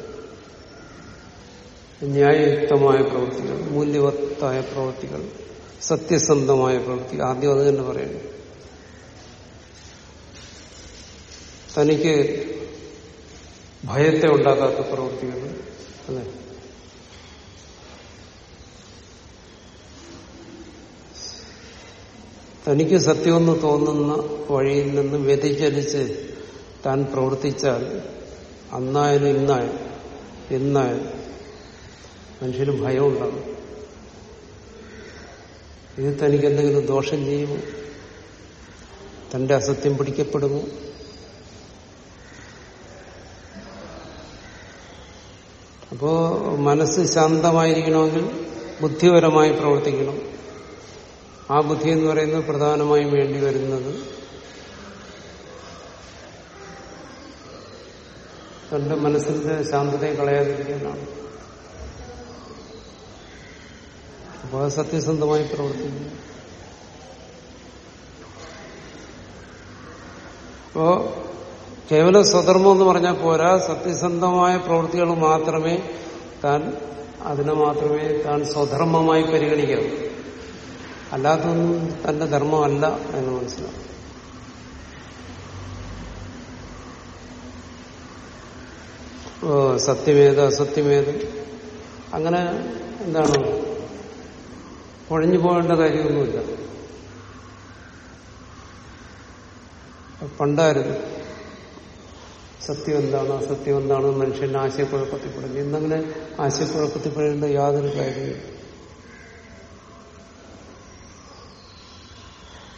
ന്യായയുക്തമായ പ്രവൃത്തികൾ മൂല്യവത്തായ പ്രവൃത്തികൾ സത്യസന്ധമായ പ്രവൃത്തി ആദ്യം അത് തന്നെ പറയുന്നു തനിക്ക് ഭയത്തെ ഉണ്ടാക്കാത്ത പ്രവൃത്തികൾ അതെ തനിക്ക് സത്യമെന്ന് തോന്നുന്ന വഴിയിൽ നിന്ന് വ്യതിചലിച്ച് താൻ പ്രവർത്തിച്ചാൽ അന്നായാലും ഇന്നായാലും എന്നായാലും മനുഷ്യന് ഭയം ഉണ്ടാകും ഇത് തനിക്ക് എന്തെങ്കിലും ദോഷം ചെയ്യുമോ? തന്റെ അസത്യം പിടിക്കപ്പെടുമോ? അപ്പോ മനസ്സ് ശാന്തമായിരിക്കണമെങ്കിൽ ബുദ്ധിപരമായി പ്രവർത്തിക്കണം. ആ ബുദ്ധി എന്ന് പറയുന്നത് പ്രധാനമായും വേണ്ടി വരുന്നത് തന്റെ മനസ്സിന്റെ ശാന്തതയെ കളയാതിരിക്കുന്നതാണ് അപ്പോൾ സത്യസന്ധമായി പ്രവർത്തിക്കുന്നു. അപ്പോ കേവലം സ്വധർമ്മം എന്ന് പറഞ്ഞാൽ പോരാ സത്യസന്ധമായ പ്രവൃത്തികൾ മാത്രമേ താൻ അതിനെ മാത്രമേ താൻ സ്വധർമ്മമായി പരിഗണിക്കൂ അല്ലാത്തൊന്നും തന്റെ ധർമ്മമല്ല എന്ന് മനസ്സിലാവും. സത്യമേത് അസത്യമേത് അങ്ങനെ എന്താണ്? കുഴഞ്ഞു പോകേണ്ട കാര്യമൊന്നുമില്ല. പണ്ടായിരുന്നു സത്യം എന്താണ് അസത്യം എന്താണ് മനുഷ്യന്റെ ആശയക്കുഴപ്പത്തിൽപ്പെടുന്നത്. ഇന്നങ്ങനെ ആശയക്കുഴപ്പത്തിൽപ്പെടേണ്ട യാതൊരു കാര്യമില്ല.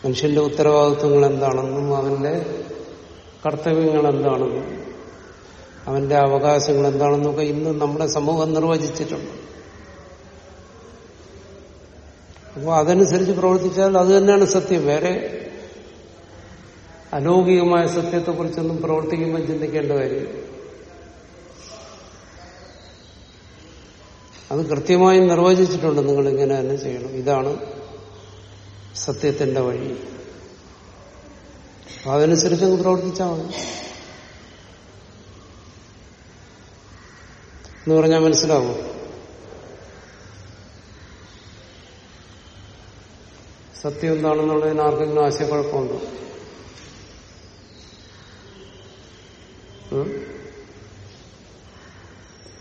മനുഷ്യന്റെ ഉത്തരവാദിത്വങ്ങൾ എന്താണെന്നും അവന്റെ കർത്തവ്യങ്ങൾ എന്താണെന്നും അവന്റെ അവകാശങ്ങൾ എന്താണെന്നൊക്കെ ഇന്ന് നമ്മുടെ സമൂഹം നിർവചിച്ചിട്ടുണ്ട്. അപ്പോൾ അതനുസരിച്ച് പ്രവർത്തിച്ചാൽ അത് തന്നെയാണ് സത്യം. വേറെ അലൗകികമായ സത്യത്തെക്കുറിച്ചൊന്നും പ്രവർത്തിക്കുമ്പോൾ ചിന്തിക്കേണ്ട കാര്യം. അത് കൃത്യമായി നിർവചിച്ചിട്ടുണ്ട് നിങ്ങൾ ഇങ്ങനെ തന്നെ ചെയ്യണം. ഇതാണ് സത്യത്തിന്റെ വഴി. അതനുസരിച്ച് അങ്ങ് പ്രവർത്തിച്ചാൽ മതി. എന്ന് പറഞ്ഞാൽ മനസ്സിലാവും? സത്യം എന്താണെന്നുള്ളതിന് ആർക്കെങ്കിലും ആശയക്കുഴപ്പമുണ്ടോ?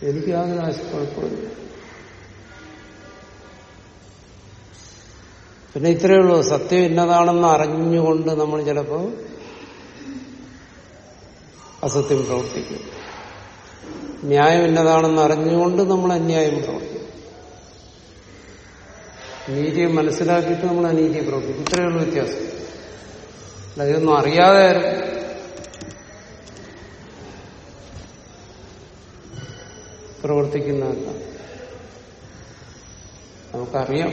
എനിക്ക് യാതൊരു ആശയക്കുഴപ്പമില്ല. പിന്നെ ഇത്രയേ ഉള്ളൂ. സത്യം ഇന്നതാണെന്ന് അറിഞ്ഞുകൊണ്ട് നമ്മൾ ചിലപ്പോൾ അസത്യം പ്രവർത്തിക്കും. ന്യായം ഇന്നതാണെന്ന് അറിഞ്ഞുകൊണ്ട് നമ്മൾ അന്യായം പ്രവർത്തിക്കും. നീതിയെ മനസ്സിലാക്കിയിട്ട് നമ്മൾ അനീതി പ്രവർത്തിക്കും. ഇത്രയേ ഉള്ളൂ വ്യത്യാസം. അതൊന്നും അറിയാതെ പ്രവർത്തിക്കുന്നതല്ല. നമുക്കറിയാം.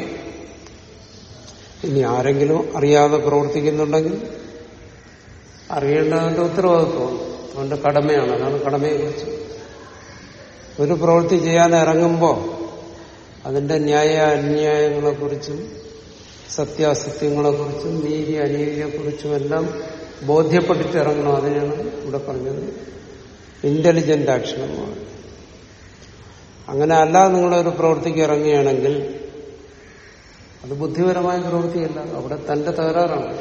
ഇനി ആരെങ്കിലും അറിയാതെ പ്രവർത്തിക്കുന്നുണ്ടെങ്കിൽ അറിയേണ്ടതിന്റെ ഉത്തരവാദിത്വമാണ്. അവന്റെ കടമയാണ്. അതാണ് കടമയെക്കുറിച്ച്. ഒരു പ്രവൃത്തി ചെയ്യാൻ ഇറങ്ങുമ്പോൾ അതിന്റെ ന്യായ അന്യായങ്ങളെക്കുറിച്ചും സത്യാസത്യങ്ങളെക്കുറിച്ചും നീതി അനീതിയെക്കുറിച്ചും എല്ലാം ബോധ്യപ്പെട്ടിട്ട് ഇറങ്ങണം. അതിനാണ് ഇവിടെ പറഞ്ഞത് ഇന്റലിജന്റ് ആക്ഷൻ എന്ന് അങ്ങനെ അല്ല നിങ്ങളൊരു പ്രവൃത്തിക്ക് ഇറങ്ങുകയാണെങ്കിൽ അത് ബുദ്ധിപരമായ പ്രവൃത്തിയല്ല. അവിടെ തന്റെ തകരാറാണ്.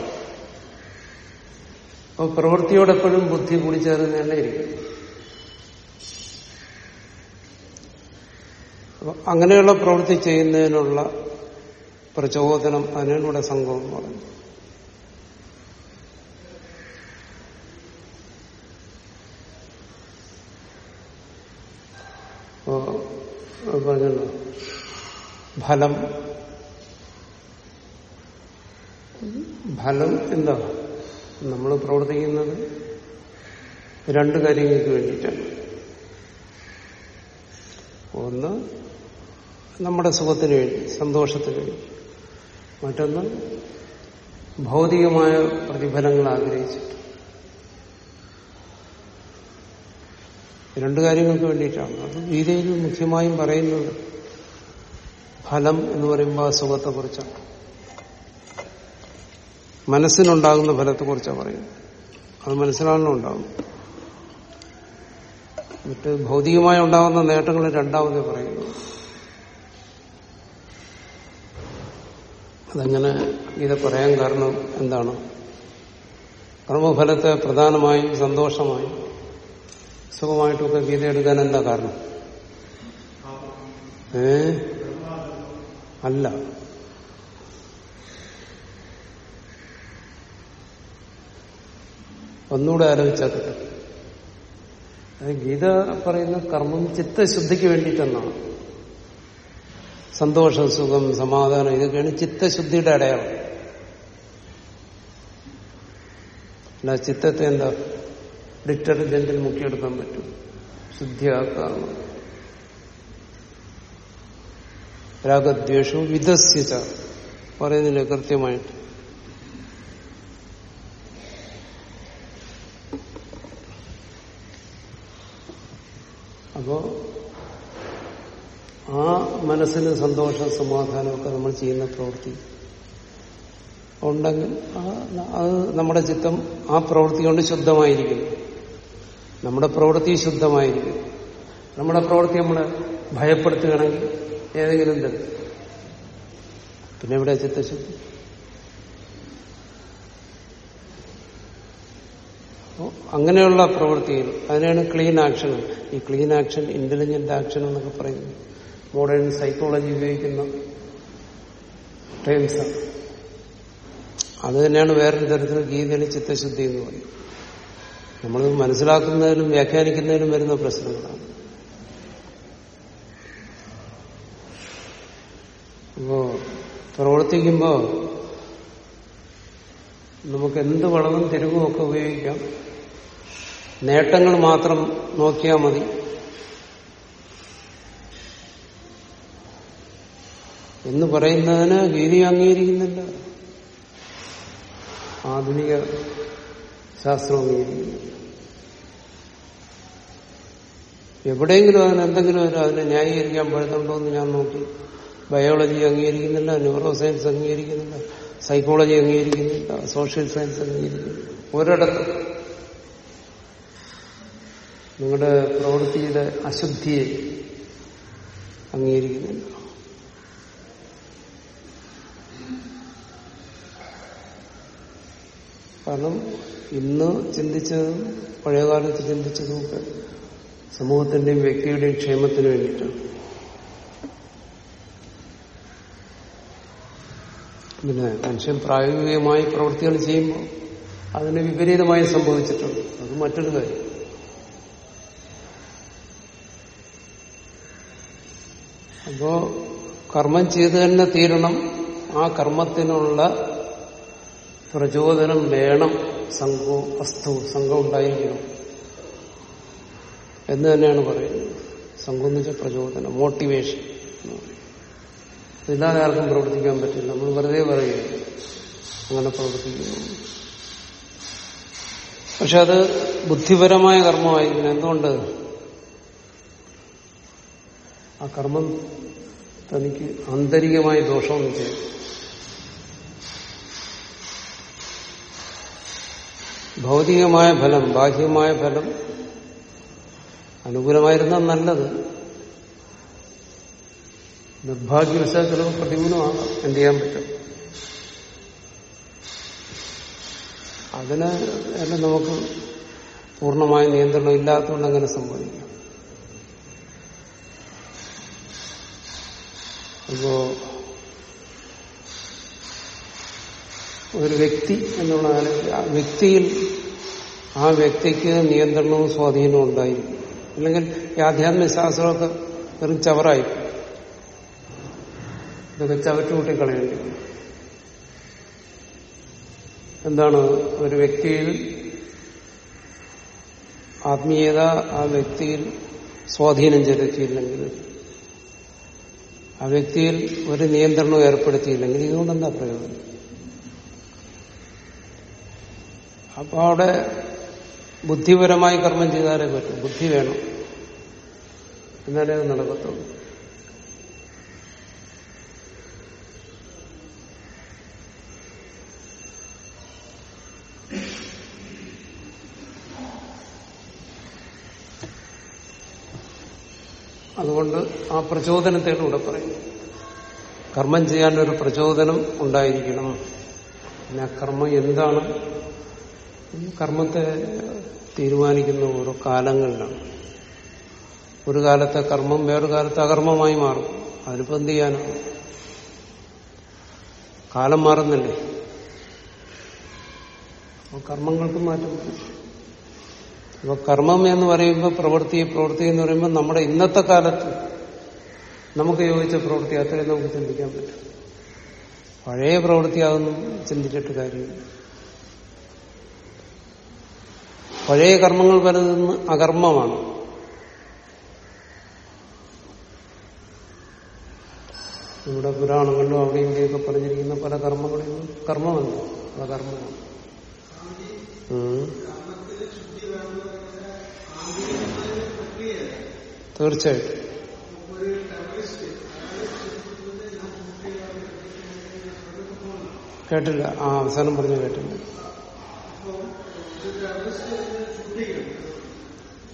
അപ്പൊ പ്രവൃത്തിയോടെപ്പോഴും ബുദ്ധി കൂടി ചേർന്ന് തന്നെ ഇരിക്കും അങ്ങനെയുള്ള പ്രവൃത്തി ചെയ്യുന്നതിനുള്ള പ്രചോദനം അതിനൂടെ ഇവിടെ സംഘം എന്ന് പറയുന്നത് പറഞ്ഞല്ലോ. ഫലം. ഫലം എന്താ? നമ്മൾ പ്രവർത്തിക്കുന്നത് രണ്ട് കാര്യങ്ങൾക്ക് വേണ്ടിയിട്ടാണ്. ഒന്ന് നമ്മുടെ സുഖത്തിന് വേണ്ടി സന്തോഷത്തിന് വേണ്ടി. മറ്റൊന്ന് ഭൗതികമായ പ്രതിഫലങ്ങൾ ആഗ്രഹിച്ചിട്ട്. രണ്ട് കാര്യങ്ങൾക്ക് വേണ്ടിയിട്ടാണ്. അത് ഗീതയിൽ മുഖ്യമായും പറയുന്നത് ഫലം എന്ന് പറയുമ്പോൾ ആ സുഖത്തെക്കുറിച്ചാണ്. മനസ്സിനുണ്ടാകുന്ന ഫലത്തെക്കുറിച്ചാണ് പറയുന്നത്. അത് മനസ്സിലാണല്ലോ ഉണ്ടാകും മറ്റ് ഭൗതികമായി ഉണ്ടാകുന്ന നേട്ടങ്ങൾ രണ്ടാമതേ പറയുന്നു. അതങ്ങനെ ഇത് പറയാൻ കാരണം എന്താണ്? കർമ്മഫലത്തെ പ്രധാനമായും സന്തോഷമായും സുഖമായിട്ടൊക്കെ ഗീത എടുക്കാൻ എന്താ കാരണം? ഏ? അല്ല. ഒന്നുകൂടെ ആലോചിച്ചാൽ കിട്ടും. ഗീത പറയുന്ന കർമ്മം ചിത്തശുദ്ധിക്ക് വേണ്ടിയിട്ടെന്നാണ്. സന്തോഷം സുഖം സമാധാനം ഇതൊക്കെയാണ് ചിത്തശുദ്ധിയുടെ അടയാളം. അല്ല ചിത്തത്തെ എന്താ? ഡിറ്റർജന്റിൽ മുക്കിയെടുക്കാൻ പറ്റും. ശുദ്ധിയാക്കാം രാഗദ്വേഷവും വിധസ്യത പറയുന്നില്ല കൃത്യമായിട്ട് അപ്പോ ആ മനസ്സിന് സന്തോഷം സമാധാനമൊക്കെ നമ്മൾ ചെയ്യുന്ന പ്രവൃത്തി. ഉണ്ടെങ്കിൽ അത് നമ്മുടെ ചിത്തം ആ പ്രവൃത്തി കൊണ്ട് ശുദ്ധമായിരിക്കും. നമ്മുടെ പ്രവൃത്തി ശുദ്ധമായിരിക്കും. നമ്മുടെ പ്രവൃത്തി നമ്മളെ ഭയപ്പെടുത്തുകയാണെങ്കിൽ ഏതെങ്കിലും തരം പിന്നെ ഇവിടെ ചിത്തശുദ്ധി അങ്ങനെയുള്ള പ്രവൃത്തികൾ അതിനാണ് ക്ലീൻ ആക്ഷൻ. ഈ ക്ലീൻ ആക്ഷൻ ഇന്റലിജന്റ് ആക്ഷൻ എന്നൊക്കെ പറയുന്നത്. മോഡേൺ സൈക്കോളജി ഉപയോഗിക്കുന്ന ടേംസ് അത് തന്നെയാണ് വേറൊരു തരത്തിൽ ഗീതയിൽ ചിത്തശുദ്ധി എന്ന് പറയും നമ്മൾ മനസ്സിലാക്കുന്നതിലും വ്യാഖ്യാനിക്കുന്നതിലും വരുന്ന പ്രശ്നങ്ങളാണ്. അപ്പോ പ്രവർത്തിക്കുമ്പോ നമുക്ക് എന്ത് വളവും തിരിവും ഒക്കെ ഉപയോഗിക്കാം. നേട്ടങ്ങൾ മാത്രം നോക്കിയാൽ മതി. എന്ന് പറയുന്നതിന് ഗീതി അംഗീകരിക്കുന്നില്ല. ആധുനിക ശാസ്ത്രം അംഗീകരിക്കുന്നു എവിടെയെങ്കിലും അതിന് എന്തെങ്കിലും ഒരു അതിനെ ന്യായീകരിക്കാൻ പറ്റുന്നുണ്ടോ എന്ന് ഞാൻ നോക്കി. ബയോളജി അംഗീകരിക്കുന്നില്ല ന്യൂറോ സയൻസ് അംഗീകരിക്കുന്നില്ല സൈക്കോളജി അംഗീകരിക്കുന്നില്ല സോഷ്യൽ സയൻസ് അംഗീകരിക്കുന്നില്ല. ഒരിടത്ത് നിങ്ങളുടെ പ്രവൃത്തിയുടെ അശുദ്ധിയെ അംഗീകരിക്കുന്നില്ല. കാരണം ഇന്ന് ചിന്തിച്ചതും പഴയകാലത്ത് ചിന്തിച്ചതുമൊക്കെ സമൂഹത്തിന്റെയും വ്യക്തിയുടെയും ക്ഷേമത്തിന് വേണ്ടിയിട്ടാണ്. പിന്നെ മനുഷ്യൻ പ്രായോഗികമായി പ്രവൃത്തികൾ ചെയ്യുമ്പോൾ അതിന് വിപരീതമായി സംഭവിച്ചിട്ടുണ്ട്. അത് മറ്റൊരു കാര്യം. അപ്പോ കർമ്മം ചെയ്തു തന്നെ തീരണം. ആ കർമ്മത്തിനുള്ള പ്രചോദനം വേണം സംഘവും അസ്തു സംഘം ഉണ്ടായിരിക്കണം എന്ന് തന്നെയാണ് പറയുന്നത്. സംഘം എന്ന് വെച്ചാൽ പ്രചോദനം മോട്ടിവേഷൻ ഇല്ലാതെ ആർക്കും പ്രവർത്തിക്കാൻ പറ്റില്ല. നമ്മൾ വെറുതെ പറയുക അങ്ങനെ പ്രവർത്തിക്കുന്നു. പക്ഷെ അത് ബുദ്ധിപരമായ കർമ്മമായിരിക്കണം. എന്തുകൊണ്ട്? ആ കർമ്മം തനിക്ക് ആന്തരികമായ ദോഷമൊന്നും ചെയ്യും ഭൗതികമായ ഫലം ബാഹ്യമായ ഫലം അനുകൂലമായിരുന്ന നല്ലത്. നിർഭാഗ്യവശാൽ ചിലപ്പോൾ പ്രതികൂലമാകാം. എന്ത് ചെയ്യാൻ പറ്റും? അതിന് എല്ലാം നമുക്ക് പൂർണമായ നിയന്ത്രണം ഇല്ലാത്തതുകൊണ്ട് അങ്ങനെ സംഭവിക്കാം. അപ്പോ ഒരു വ്യക്തി എന്നുള്ള ആ വ്യക്തിയിൽ ആ വ്യക്തിക്ക് നിയന്ത്രണവും സ്വാധീനവും ഉണ്ടായിരിക്കും. അല്ലെങ്കിൽ ഈ ആധ്യാത്മിക ശാസ്ത്രമൊക്കെ വെറും ചവറായി. ഇതൊക്കെ ചവറ്റുകൂട്ടി കളയേണ്ടി എന്താണ് ഒരു വ്യക്തിയിൽ ആത്മീയത ആ വ്യക്തിയിൽ സ്വാധീനം ചെലുത്തിയില്ലെങ്കിൽ ആ വ്യക്തിയിൽ ഒരു നിയന്ത്രണവും ഏർപ്പെടുത്തിയില്ലെങ്കിൽ ഇതുകൊണ്ട് എന്താ പ്രയോജനം? അപ്പൊ അവിടെ ബുദ്ധിപരമായി കർമ്മം ചെയ്താലേ പറ്റും. ബുദ്ധി വേണം. എന്നാലേ അത് നടക്കത്തുള്ളൂ. അതുകൊണ്ട് ആ പ്രചോദനത്തെയാണ് ഇവിടെ പറയുന്നത് കർമ്മം ചെയ്യാനൊരു പ്രചോദനം ഉണ്ടായിരിക്കണം. പിന്നെ കർമ്മം എന്താണ്? കർമ്മത്തെ തീരുമാനിക്കുന്ന ഓരോ കാലങ്ങളിലാണ്. ഒരു കാലത്തെ കർമ്മം വേറൊരു കാലത്ത് അകർമ്മമായി മാറും. അതിനിപ്പോ എന്ത് ചെയ്യാനാണ് കാലം മാറുന്നില്ലേ? അപ്പോൾ കർമ്മങ്ങൾക്ക് മാറ്റം. അപ്പൊ കർമ്മം എന്ന് പറയുമ്പോൾ പ്രവൃത്തി പ്രവൃത്തി എന്ന് പറയുമ്പോൾ നമ്മുടെ ഇന്നത്തെ കാലത്ത് നമുക്ക് യോജിച്ച പ്രവൃത്തി അത്രയും നമുക്ക് ചിന്തിക്കാൻ പറ്റും. പഴയ പ്രവൃത്തി അതൊന്നും ചിന്തിച്ചിട്ട് കാര്യമില്ല. പഴയ കർമ്മങ്ങൾ വരുന്ന അകർമ്മമാണ്. ഇവിടെ പുരാണങ്ങളിലും അവിടെ ഇവിടെയൊക്കെ പറഞ്ഞിരിക്കുന്ന പല കർമ്മങ്ങളിലും കർമ്മമല്ല പല കർമ്മമാണ്. തീർച്ചയായിട്ടും. കേട്ടില്ല. ആ അവസാനം പറഞ്ഞു കേട്ടില്ല.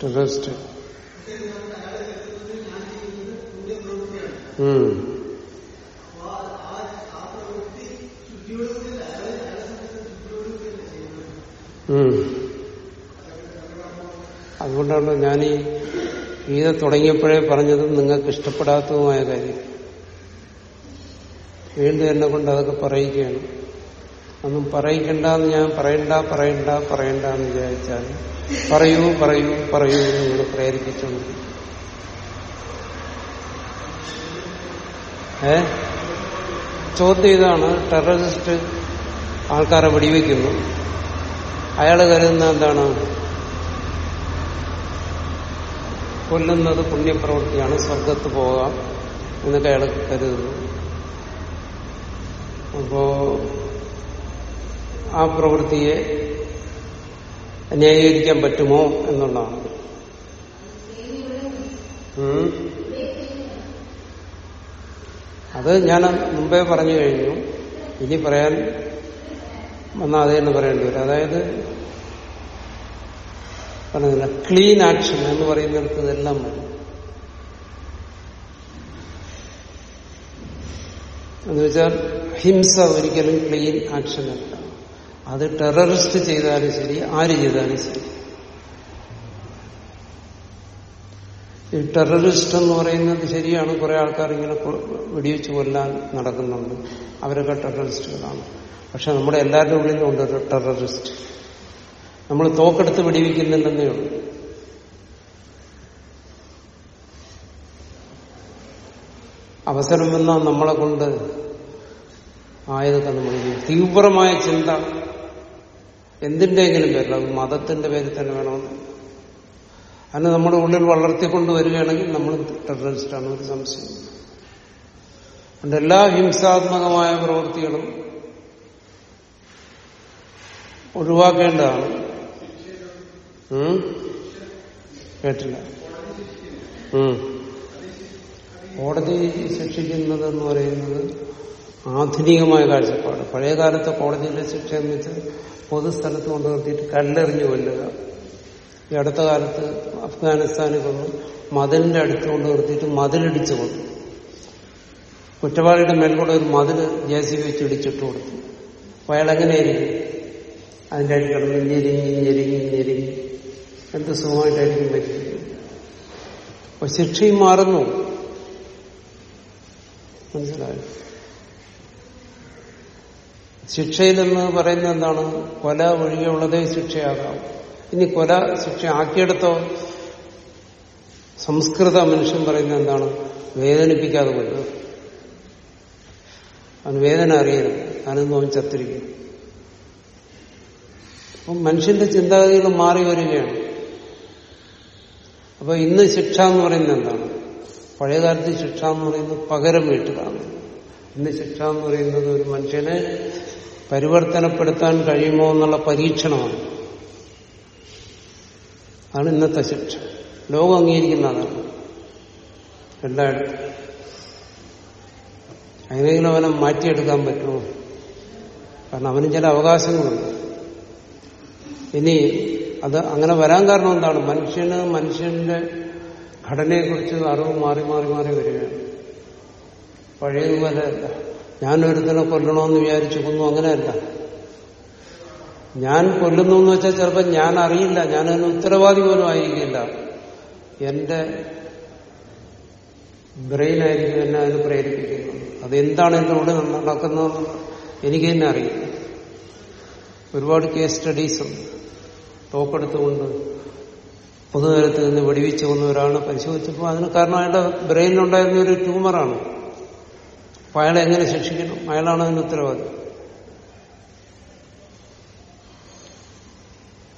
ടെററിസ്റ്റ് ഉം ഉം. അതുകൊണ്ടാണ് ഞാൻ ഈ ഗീത തുടങ്ങിയപ്പോഴേ പറഞ്ഞതും നിങ്ങൾക്ക് ഇഷ്ടപ്പെടാത്തതുമായ കാര്യം. വീണ്ടും എന്നെ കൊണ്ട് അതൊക്കെ പറയിക്കുകയാണ് ഒന്നും പറയിക്കണ്ടെന്ന് ഞാൻ പറയണ്ട പറയണ്ട പറയണ്ട എന്ന് വിചാരിച്ചാൽ പറയൂ പറയൂ പറയൂ എന്ന് നിങ്ങൾ പ്രേരിപ്പിച്ചുകൊണ്ട്. ഏ? ചോദ്യം ഇതാണ്. ടെററിസ്റ്റ് ആൾക്കാരെ വെടിവെക്കുന്നു. അയാൾ കരുതുന്ന എന്താണ്? കൊല്ലുന്നത് പുണ്യപ്രവൃത്തിയാണ്. സ്വർഗത്ത് പോകാം എന്നൊക്കെ അയാൾ കരുതുന്നു. അപ്പോ ആ പ്രവൃത്തിയെ ന്യായീകരിക്കാൻ പറ്റുമോ എന്നുള്ളതാണ്. അത് ഞാൻ മുമ്പേ പറഞ്ഞു കഴിഞ്ഞു. ഇനി പറയാൻ വന്നാൽ അത് തന്നെ പറയേണ്ടി വരും. അതായത് പറഞ്ഞില്ല ക്ലീൻ ആക്ഷൻ എന്ന് പറയുന്നിടത്ത് ഇതെല്ലാം വരും. എന്നുവെച്ചാൽ ഹിംസ ഒരിക്കലും ക്ലീൻ ആക്ഷൻ അല്ല. അത് ടെററിസ്റ്റ് ചെയ്താലും ശരി ആര് ചെയ്താലും ശരി. ഈ ടെററിസ്റ്റ് എന്ന് പറയുന്നത് ശരിയാണ്. കുറെ ആൾക്കാർ ഇങ്ങനെ വെടിവെച്ച് കൊല്ലാൻ നടക്കുന്നുണ്ട്. അവരൊക്കെ ടെററിസ്റ്റുകളാണ്. പക്ഷെ നമ്മുടെ എല്ലാവരുടെ ഉള്ളിലും ഉണ്ട് ഒരു ടെററിസ്റ്റ്. നമ്മൾ തോക്കെടുത്ത് വെടിവെക്കുന്നില്ലെന്നേ ഉള്ളൂ. അവസരം വന്നാൽ നമ്മളെ കൊണ്ട് ആയതൊക്കെ നമ്മൾ തീവ്രമായ ചിന്ത എന്തിന്റെയെങ്കിലും പേരിൽ അത് മതത്തിന്റെ പേരിൽ തന്നെ വേണമെന്ന്. അതിന് നമ്മുടെ ഉള്ളിൽ വളർത്തിക്കൊണ്ട് വരികയാണെങ്കിൽ നമ്മൾ ടെററിസ്റ്റാണ് ഒരു സംശയം. അതുകൊണ്ട് എല്ലാ ഹിംസാത്മകമായ പ്രവൃത്തികളും ഒഴിവാക്കേണ്ടതാണ്? കേട്ടില്ല. കോടതി ശിക്ഷിക്കുന്നത് എന്ന് പറയുന്നത് ആധുനികമായ കാഴ്ചപ്പാട്. പഴയ കാലത്തെ കോടതിയിലെ ശിക്ഷ എന്ന് വെച്ചാൽ പൊതുസ്ഥലത്ത് കൊണ്ടു നിർത്തിയിട്ട് കല്ലെറിഞ്ഞു കൊല്ലുക. ഈ അടുത്ത കാലത്ത് അഫ്ഗാനിസ്ഥാനിൽ കൊന്ന് മതിലിന്റെ അടുത്ത് കൊണ്ട് നിർത്തിയിട്ട് മതിലിടിച്ചു കൊന്നു. കുറ്റവാളിയുടെ മേൽക്കൂടെ ഒരു മതിൽ ജെ സി വെച്ച് ഇടിച്ചിട്ട് കൊടുത്തു. അപ്പൊ അയാൾ എങ്ങനെയായിരിക്കും? അതിന്റെ അടി കിടന്ന് ഞെരിങ്ങി ഞെരിങ്ങി ഞെരിങ്ങി എന്ത് സുഖമായിട്ടായിരിക്കും മരിക്കുന്നത്? അപ്പൊ ശിക്ഷയും മാറുന്നു. മനസ്സിലായോ? ശിക്ഷയിലെന്ന് പറയുന്നത് എന്താണ്? കൊല ഒഴികെയുള്ളതേ ശിക്ഷയാകാം. ഇനി കൊല ശിക്ഷ ആക്കിയെടുത്തോ? സംസ്കൃത മനുഷ്യൻ പറയുന്നത് എന്താണ്? വേദനിപ്പിക്കാതെ കൊല്ലുക. അവന് വേദന അറിയരുത്. അതിനൊന്നും അവൻ ചത്തിരിക്കും. അപ്പം മനുഷ്യന്റെ ചിന്താഗതികൾ മാറി വരികയാണ്. അപ്പൊ ഇന്ന് ശിക്ഷ എന്ന് പറയുന്നത് എന്താണ്? പഴയകാലത്ത് ശിക്ഷ എന്ന് പറയുന്നത് പകരം വീട്ടിലാണ് ഇന്ന് ശിക്ഷ എന്ന് പറയുന്നത് ഒരു മനുഷ്യനെ പരിവർത്തനപ്പെടുത്താൻ കഴിയുമോ എന്നുള്ള പരീക്ഷണമാണ്. അതാണ് ഇന്നത്തെ ശിക്ഷ. ലോകം അംഗീകരിക്കുന്ന അതാണ് എല്ലായിടത്തും. അതിനെങ്കിലും അവനെ മാറ്റിയെടുക്കാൻ പറ്റുമോ? കാരണം അവന് ചില അവകാശങ്ങളുണ്ട്. ഇനി അത് അങ്ങനെ വരാൻ കാരണം എന്താണ്? മനുഷ്യന് മനുഷ്യന്റെ ഘടനയെക്കുറിച്ച് അറിവ് മാറി മാറി മാറി വരികയാണ്. പഴയതുപോലെ ഞാനൊരുത്തനെ കൊല്ലണമെന്ന് വിചാരിച്ചു കൊന്നു അങ്ങനെയല്ല. ഞാൻ കൊല്ലുന്നു എന്ന് വെച്ചാൽ ചിലപ്പോൾ ഞാൻ അറിയില്ല ഞാനതിന് ഉത്തരവാദി പോലും ആയിരിക്കില്ല. എന്റെ ബ്രെയിനായിരിക്കും എന്നെ അതിന് പ്രേരിപ്പിക്കുന്നത്. അതെന്താണ് എന്റെ ഉള്ളിൽ നടക്കുന്നതെന്ന് എനിക്ക് തന്നെ അറിയില്ല. ഒരുപാട് കേസ് സ്റ്റഡീസും തോക്കെടുത്തുകൊണ്ട് പൊതുതലത്തിൽ നിന്ന് വെടിവെച്ച് വന്ന ഒരാളെ പരിശോധിച്ചപ്പോൾ അതിന് കാരണം അയാളുടെ ബ്രെയിനിലുണ്ടായിരുന്ന ഒരു ട്യൂമറാണ് അപ്പൊ അയാളെ എങ്ങനെ ശിക്ഷിക്കണം അയാളാണ് അതിന് ഉത്തരവാദി.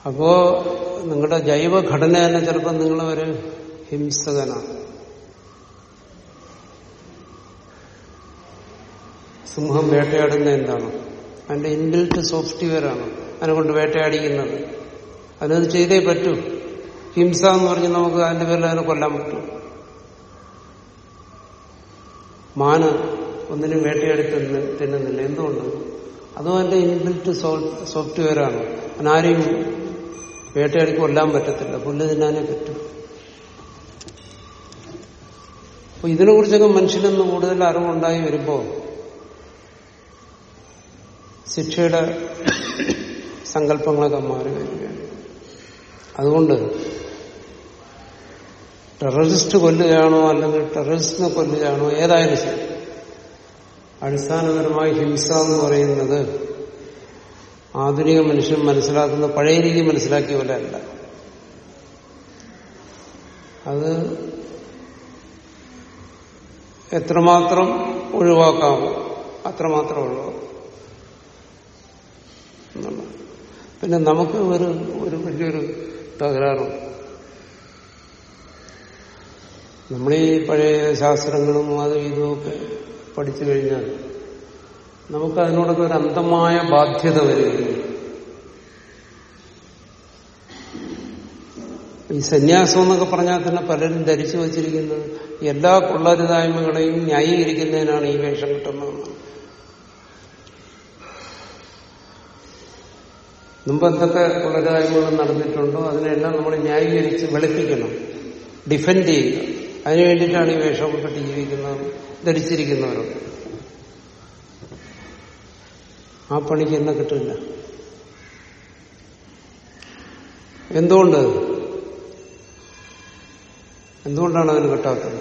അപ്പോ നിങ്ങളുടെ ജൈവഘടന തന്നെ ചിലപ്പോൾ നിങ്ങളൊരു ഹിംസകനാണ്. സിംഹം വേട്ടയാടുന്ന എന്താണ്? അതിന്റെ ഇൻബിൽറ്റ് സോഫ്റ്റ്വെയറാണ് അതിനെ കൊണ്ട് വേട്ടയാടിക്കുന്നത്. അതിനത് ചെയ്തേ പറ്റൂ. ഹിംസ എന്ന് പറഞ്ഞ് നമുക്ക് അതിന്റെ പേരിൽ അതിനെ കൊല്ലാൻ പറ്റും. മാന് ഒന്നിനും വേട്ടയാടി തിന്ന് തിന്നുന്നില്ല എന്തുകൊണ്ട്? അതും അതിന്റെ ഇൻബിൽറ്റ് സോഫ്റ്റ്വെയർ ആണ്. അതിനാരെയും വേട്ടയാടി കൊല്ലാൻ പറ്റത്തില്ല. പുല്ല് തിന്നാനേ പറ്റും. അപ്പൊ ഇതിനെ കുറിച്ചൊക്കെ മനുഷ്യനൊന്ന് കൂടുതൽ അറിവുണ്ടായി വരുമ്പോ ശിക്ഷയുടെ സങ്കല്പങ്ങളൊക്കെ മാറി വരികയാണ്. അതുകൊണ്ട് ടെററിസ്റ്റ് കൊല്ലുകയാണോ അല്ലെങ്കിൽ ടെററിസ്റ്റിനെ കൊല്ലുകയാണോ ഏതായാലും ശരി. അടിസ്ഥാനപരമായി ഹിംസ എന്ന് പറയുന്നത് ആധുനിക മനുഷ്യൻ മനസ്സിലാക്കുന്ന പഴയ രീതി മനസ്സിലാക്കിയ പോലെ അല്ല. അത് എത്രമാത്രം ഒഴിവാക്കാമോ അത്രമാത്രം ഒഴിവാക്കും. പിന്നെ നമുക്ക് ഒരു ഒരു വലിയൊരു തകരാറും. നമ്മളീ പഴയ ശാസ്ത്രങ്ങളും അതും ഇതുമൊക്കെ പഠിച്ചു കഴിഞ്ഞാൽ നമുക്ക് അതിനോടൊക്കെ ഒരു അന്തമായ ബാധ്യത വരികയാണ്. ഈ സന്യാസം എന്നൊക്കെ പറഞ്ഞാൽ തന്നെ പലരും ധരിച്ചു വച്ചിരിക്കുന്നത് എല്ലാ കൊള്ളരുതായ്മകളെയും ന്യായീകരിക്കുന്നതിനാണ് ഈ വേഷം കിട്ടുന്നതെന്ന് മുമ്പ് എന്തൊക്കെ കൊള്ളരുതായ്മകൾ നടന്നിട്ടുണ്ടോ അതിനെല്ലാം നമ്മൾ ന്യായീകരിച്ച് വെളുപ്പിക്കണം ഡിഫെൻഡ് ചെയ്യുക. അതിനു വേണ്ടിയിട്ടാണ് ഈ കിട്ടി ജീവിക്കുന്നത്. ധരിച്ചിരിക്കുന്നവരൊക്കെ ആ പണിക്ക് എന്നെ കിട്ടില്ല. എന്തുകൊണ്ട്? എന്തുകൊണ്ടാണ് അതിന് കിട്ടാത്തത്?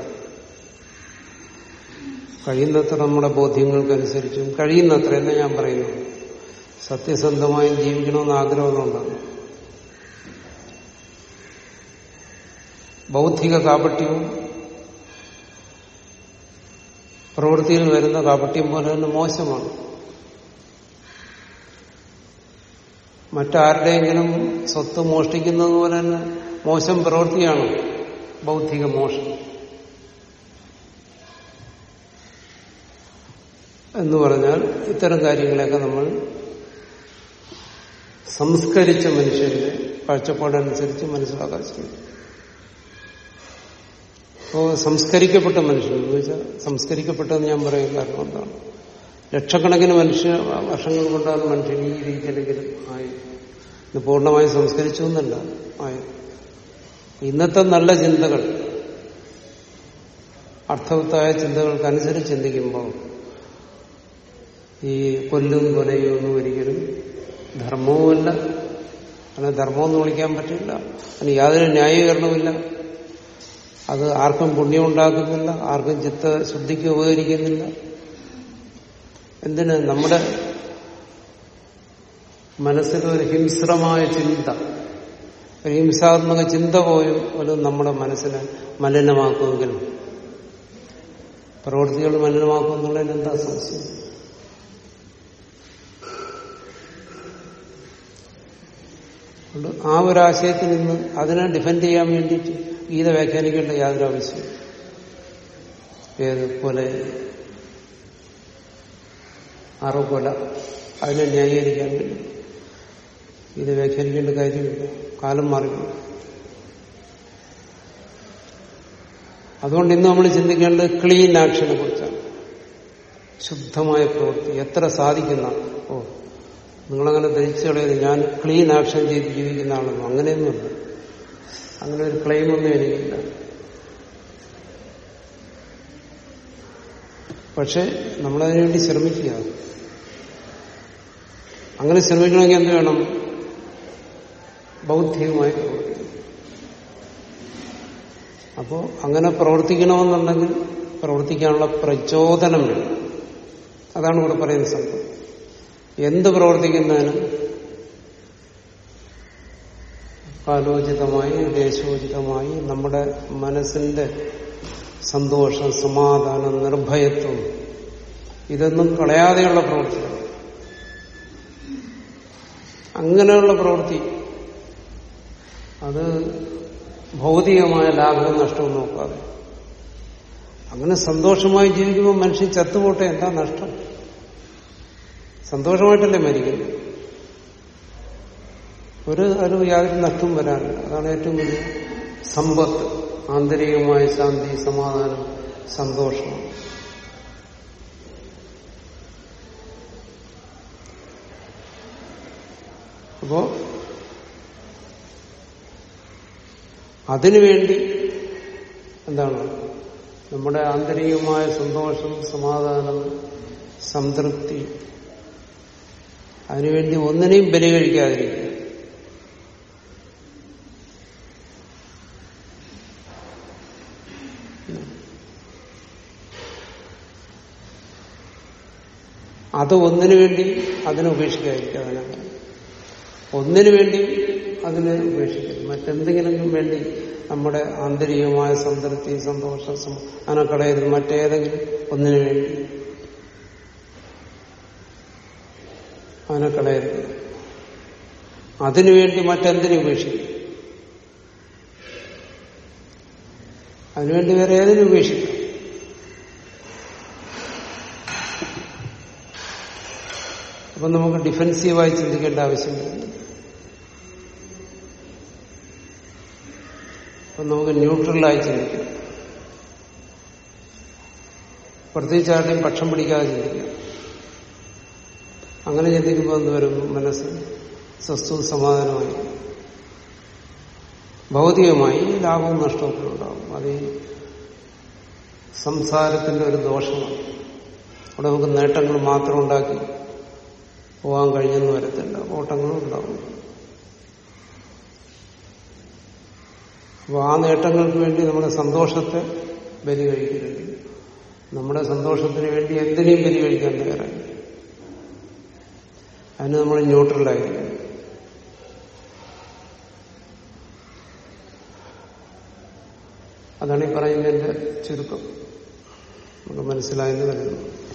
കഴിയുന്നത്ര നമ്മുടെ ബോധ്യങ്ങൾക്കനുസരിച്ചും കഴിയുന്നത്ര എന്നെ ഞാൻ പറയുന്നു സത്യസന്ധമായും ജീവിക്കണമെന്ന് ആഗ്രഹമൊന്നുണ്ടാകും ബൗദ്ധിക കാപട്യവും പ്രവൃത്തിയിൽ വരുന്ന കാപട്യം പോലെ തന്നെ മോശമാണ്. മറ്റാരുടെയെങ്കിലും സ്വത്ത് മോഷ്ടിക്കുന്നത് പോലെ തന്നെ മോശം പ്രവൃത്തിയാണ് ബൗദ്ധിക മോഷണം എന്ന് പറഞ്ഞാൽ ഇത്തരം കാര്യങ്ങളെയൊക്കെ നമ്മൾ സംസ്കരിച്ച മനുഷ്യന്റെ കാഴ്ചപ്പാടനുസരിച്ച് മനസ്സിലാക്കാൻ ശ്രമിക്കും. അപ്പോ സംസ്കരിക്കപ്പെട്ട മനുഷ്യൻ എന്ന് വെച്ചാൽ സംസ്കരിക്കപ്പെട്ടെന്ന് ഞാൻ പറയും കാരണം എന്താണ് ലക്ഷക്കണക്കിന് മനുഷ്യ വർഷങ്ങൾ കൊണ്ടാണ് മനുഷ്യൻ ഈ രീതിയിലെങ്കിലും ആയി. ഇത് പൂർണമായും സംസ്കരിച്ചു എന്നല്ല ആയി. ഇന്നത്തെ നല്ല ചിന്തകൾ അർത്ഥവത്തായ ചിന്തകൾക്കനുസരിച്ച് ചിന്തിക്കുമ്പോൾ ഈ കൊല്ലും കൊലയും ഒന്നും ഒരിക്കലും ധർമ്മവുമല്ല. അങ്ങനെ ധർമ്മമൊന്നും വിളിക്കാൻ പറ്റില്ല. അതിന് യാതൊരു ന്യായീകരണമില്ല അത് ആർക്കും പുണ്യം ഉണ്ടാക്കുന്നില്ല ആർക്കും ചിത്തശുദ്ധിക്ക് ഉപകരിക്കുന്നില്ല. എന്തിന്? നമ്മുടെ മനസ്സിലൊരു ഹിംസ്രമായ ചിന്ത ഒരു ഹിംസാത്മക ചിന്ത പോലും പോലും നമ്മുടെ മനസ്സിനെ മലിനമാക്കുമെങ്കിൽ പ്രവൃത്തികൾ മലിനമാക്കുമെന്നുള്ളതിന് എന്താ സംശയം? ആ ഒരു ആശയത്തിൽ നിന്ന് അതിനെ ഡിഫെൻഡ് ചെയ്യാൻ വേണ്ടിയിട്ട് ഗീത വ്യാഖ്യാനിക്കേണ്ട യാതൊരു ആവശ്യം ഏത് കൊല ആറോ കൊല അതിനെ ന്യായീകരിക്കാൻ വേണ്ടി ഗീത വ്യാഖ്യാനിക്കേണ്ട കാര്യമില്ല. കാലം മാറി അതുകൊണ്ട് ഇന്ന് നമ്മൾ ചിന്തിക്കേണ്ടത് ക്ലീൻ ആക്ഷനെ കുറിച്ചാണ്. ശുദ്ധമായ പ്രവൃത്തി. എത്ര സാധിക്കുന്ന ഓ നിങ്ങളങ്ങനെ ധരിച്ചു കളയുന്നത് ഞാൻ ക്ലീൻ ആക്ഷൻ ചെയ്ത് ജീവിക്കുന്ന ആളൊന്നും അങ്ങനെയൊന്നുമില്ല. അങ്ങനെ ഒരു ക്ലെയിം ഒന്നും എനിക്കില്ല. പക്ഷെ നമ്മളതിനു വേണ്ടി ശ്രമിക്കുക. അങ്ങനെ ശ്രമിക്കണമെങ്കിൽ എന്ത് വേണം? ബൗദ്ധികമായി പ്രവർത്തിക്കണം അപ്പോ അങ്ങനെ പ്രവർത്തിക്കണമെന്നുണ്ടെങ്കിൽ പ്രവർത്തിക്കാനുള്ള പ്രചോദനം വേണം. അതാണ് ഇവിടെ പറയുന്ന സംഭവം. എന്ത് പ്രവർത്തിക്കുന്നതിനും കാലോചിതമായി ദേശോചിതമായി നമ്മുടെ മനസ്സിന്റെ സന്തോഷം സമാധാനം നിർഭയത്വം ഇതൊന്നും കളയാതെയുള്ള പ്രവൃത്തി. അങ്ങനെയുള്ള പ്രവൃത്തി. അത് ഭൗതികമായ ലാഭവും നഷ്ടവും നോക്കാതെ. അങ്ങനെ സന്തോഷമായി ജീവിക്കുമ്പോൾ മനുഷ്യൻ ചത്തുപോട്ടെ? എന്താ നഷ്ടം? സന്തോഷമായിട്ടല്ലേ മരിക്കുന്നത്? ഒരു അറിവ് യാതൊരു നഷ്ടവും വരാനില്ല അതാണ് ഏറ്റവും വലിയ സമ്പത്ത് ആന്തരികമായ ശാന്തി സമാധാനം സന്തോഷം. അപ്പോ അതിനുവേണ്ടി എന്താണ്? നമ്മുടെ ആന്തരികമായ സന്തോഷം സമാധാനം സംതൃപ്തി അതിനുവേണ്ടി ഒന്നിനെയും ബലി കഴിക്കാതിരിക്കുക. അത് ഒന്നിനു വേണ്ടി അതിനെ ഉപേക്ഷിക്കാതിരിക്കുക അതിനെ ഒന്നിനു വേണ്ടി അതിനെ ഉപേക്ഷിക്കരുത് മറ്റെന്തെങ്കിലും വേണ്ടി നമ്മുടെ ആന്തരികമായ സംതൃപ്തി സന്തോഷം അതിനെ കളയരുത് മറ്റേതെങ്കിലും ഒന്നിനു വേണ്ടി അതിനെ കളയരുത് അതിനുവേണ്ടി മറ്റെന്തിനു ഉപേക്ഷിക്കും? അതിനുവേണ്ടി വേറെ ഏതിനും ഉപേക്ഷിക്കും? അപ്പൊ നമുക്ക് ഡിഫെൻസീവായി ചിന്തിക്കേണ്ട ആവശ്യമില്ല. അപ്പൊ നമുക്ക് ന്യൂട്രലായി ചിന്തിക്കാം. പ്രത്യേകിച്ച് ആരുടെയും പക്ഷം പിടിക്കാതെ ചിന്തിക്കാം. അങ്ങനെ ചിന്തിക്കുമ്പോൾ എന്ത് വരും? മനസ്സ് സ്വസ്ഥ സമാധാനമായി ഭൗതികമായി ലാഭവും നഷ്ടവും ഉണ്ടാവും. അത് സംസാരത്തിന്റെ ഒരു ദോഷമാണ്. അവിടെ നമുക്ക് നേട്ടങ്ങൾ മാത്രം ഉണ്ടാക്കി പോകാൻ കഴിഞ്ഞെന്ന് വരത്തില്ല. ഓട്ടങ്ങളും ഉണ്ടാവും. അപ്പോൾ ആ നേട്ടങ്ങൾക്ക് വേണ്ടി നമ്മുടെ സന്തോഷത്തെ ബലി കഴിക്കരുത് നമ്മുടെ സന്തോഷത്തിന് വേണ്ടി എന്തിനേയും ബലി കഴിക്കാൻ തയ്യാറായി അതിന് നമ്മൾ ന്യൂട്രലായിരിക്കും അതാണ് ഈ പറയുന്നതിന്റെ ചുരുക്കം. നമുക്ക് മനസ്സിലായെന്ന് കരുതുന്നു.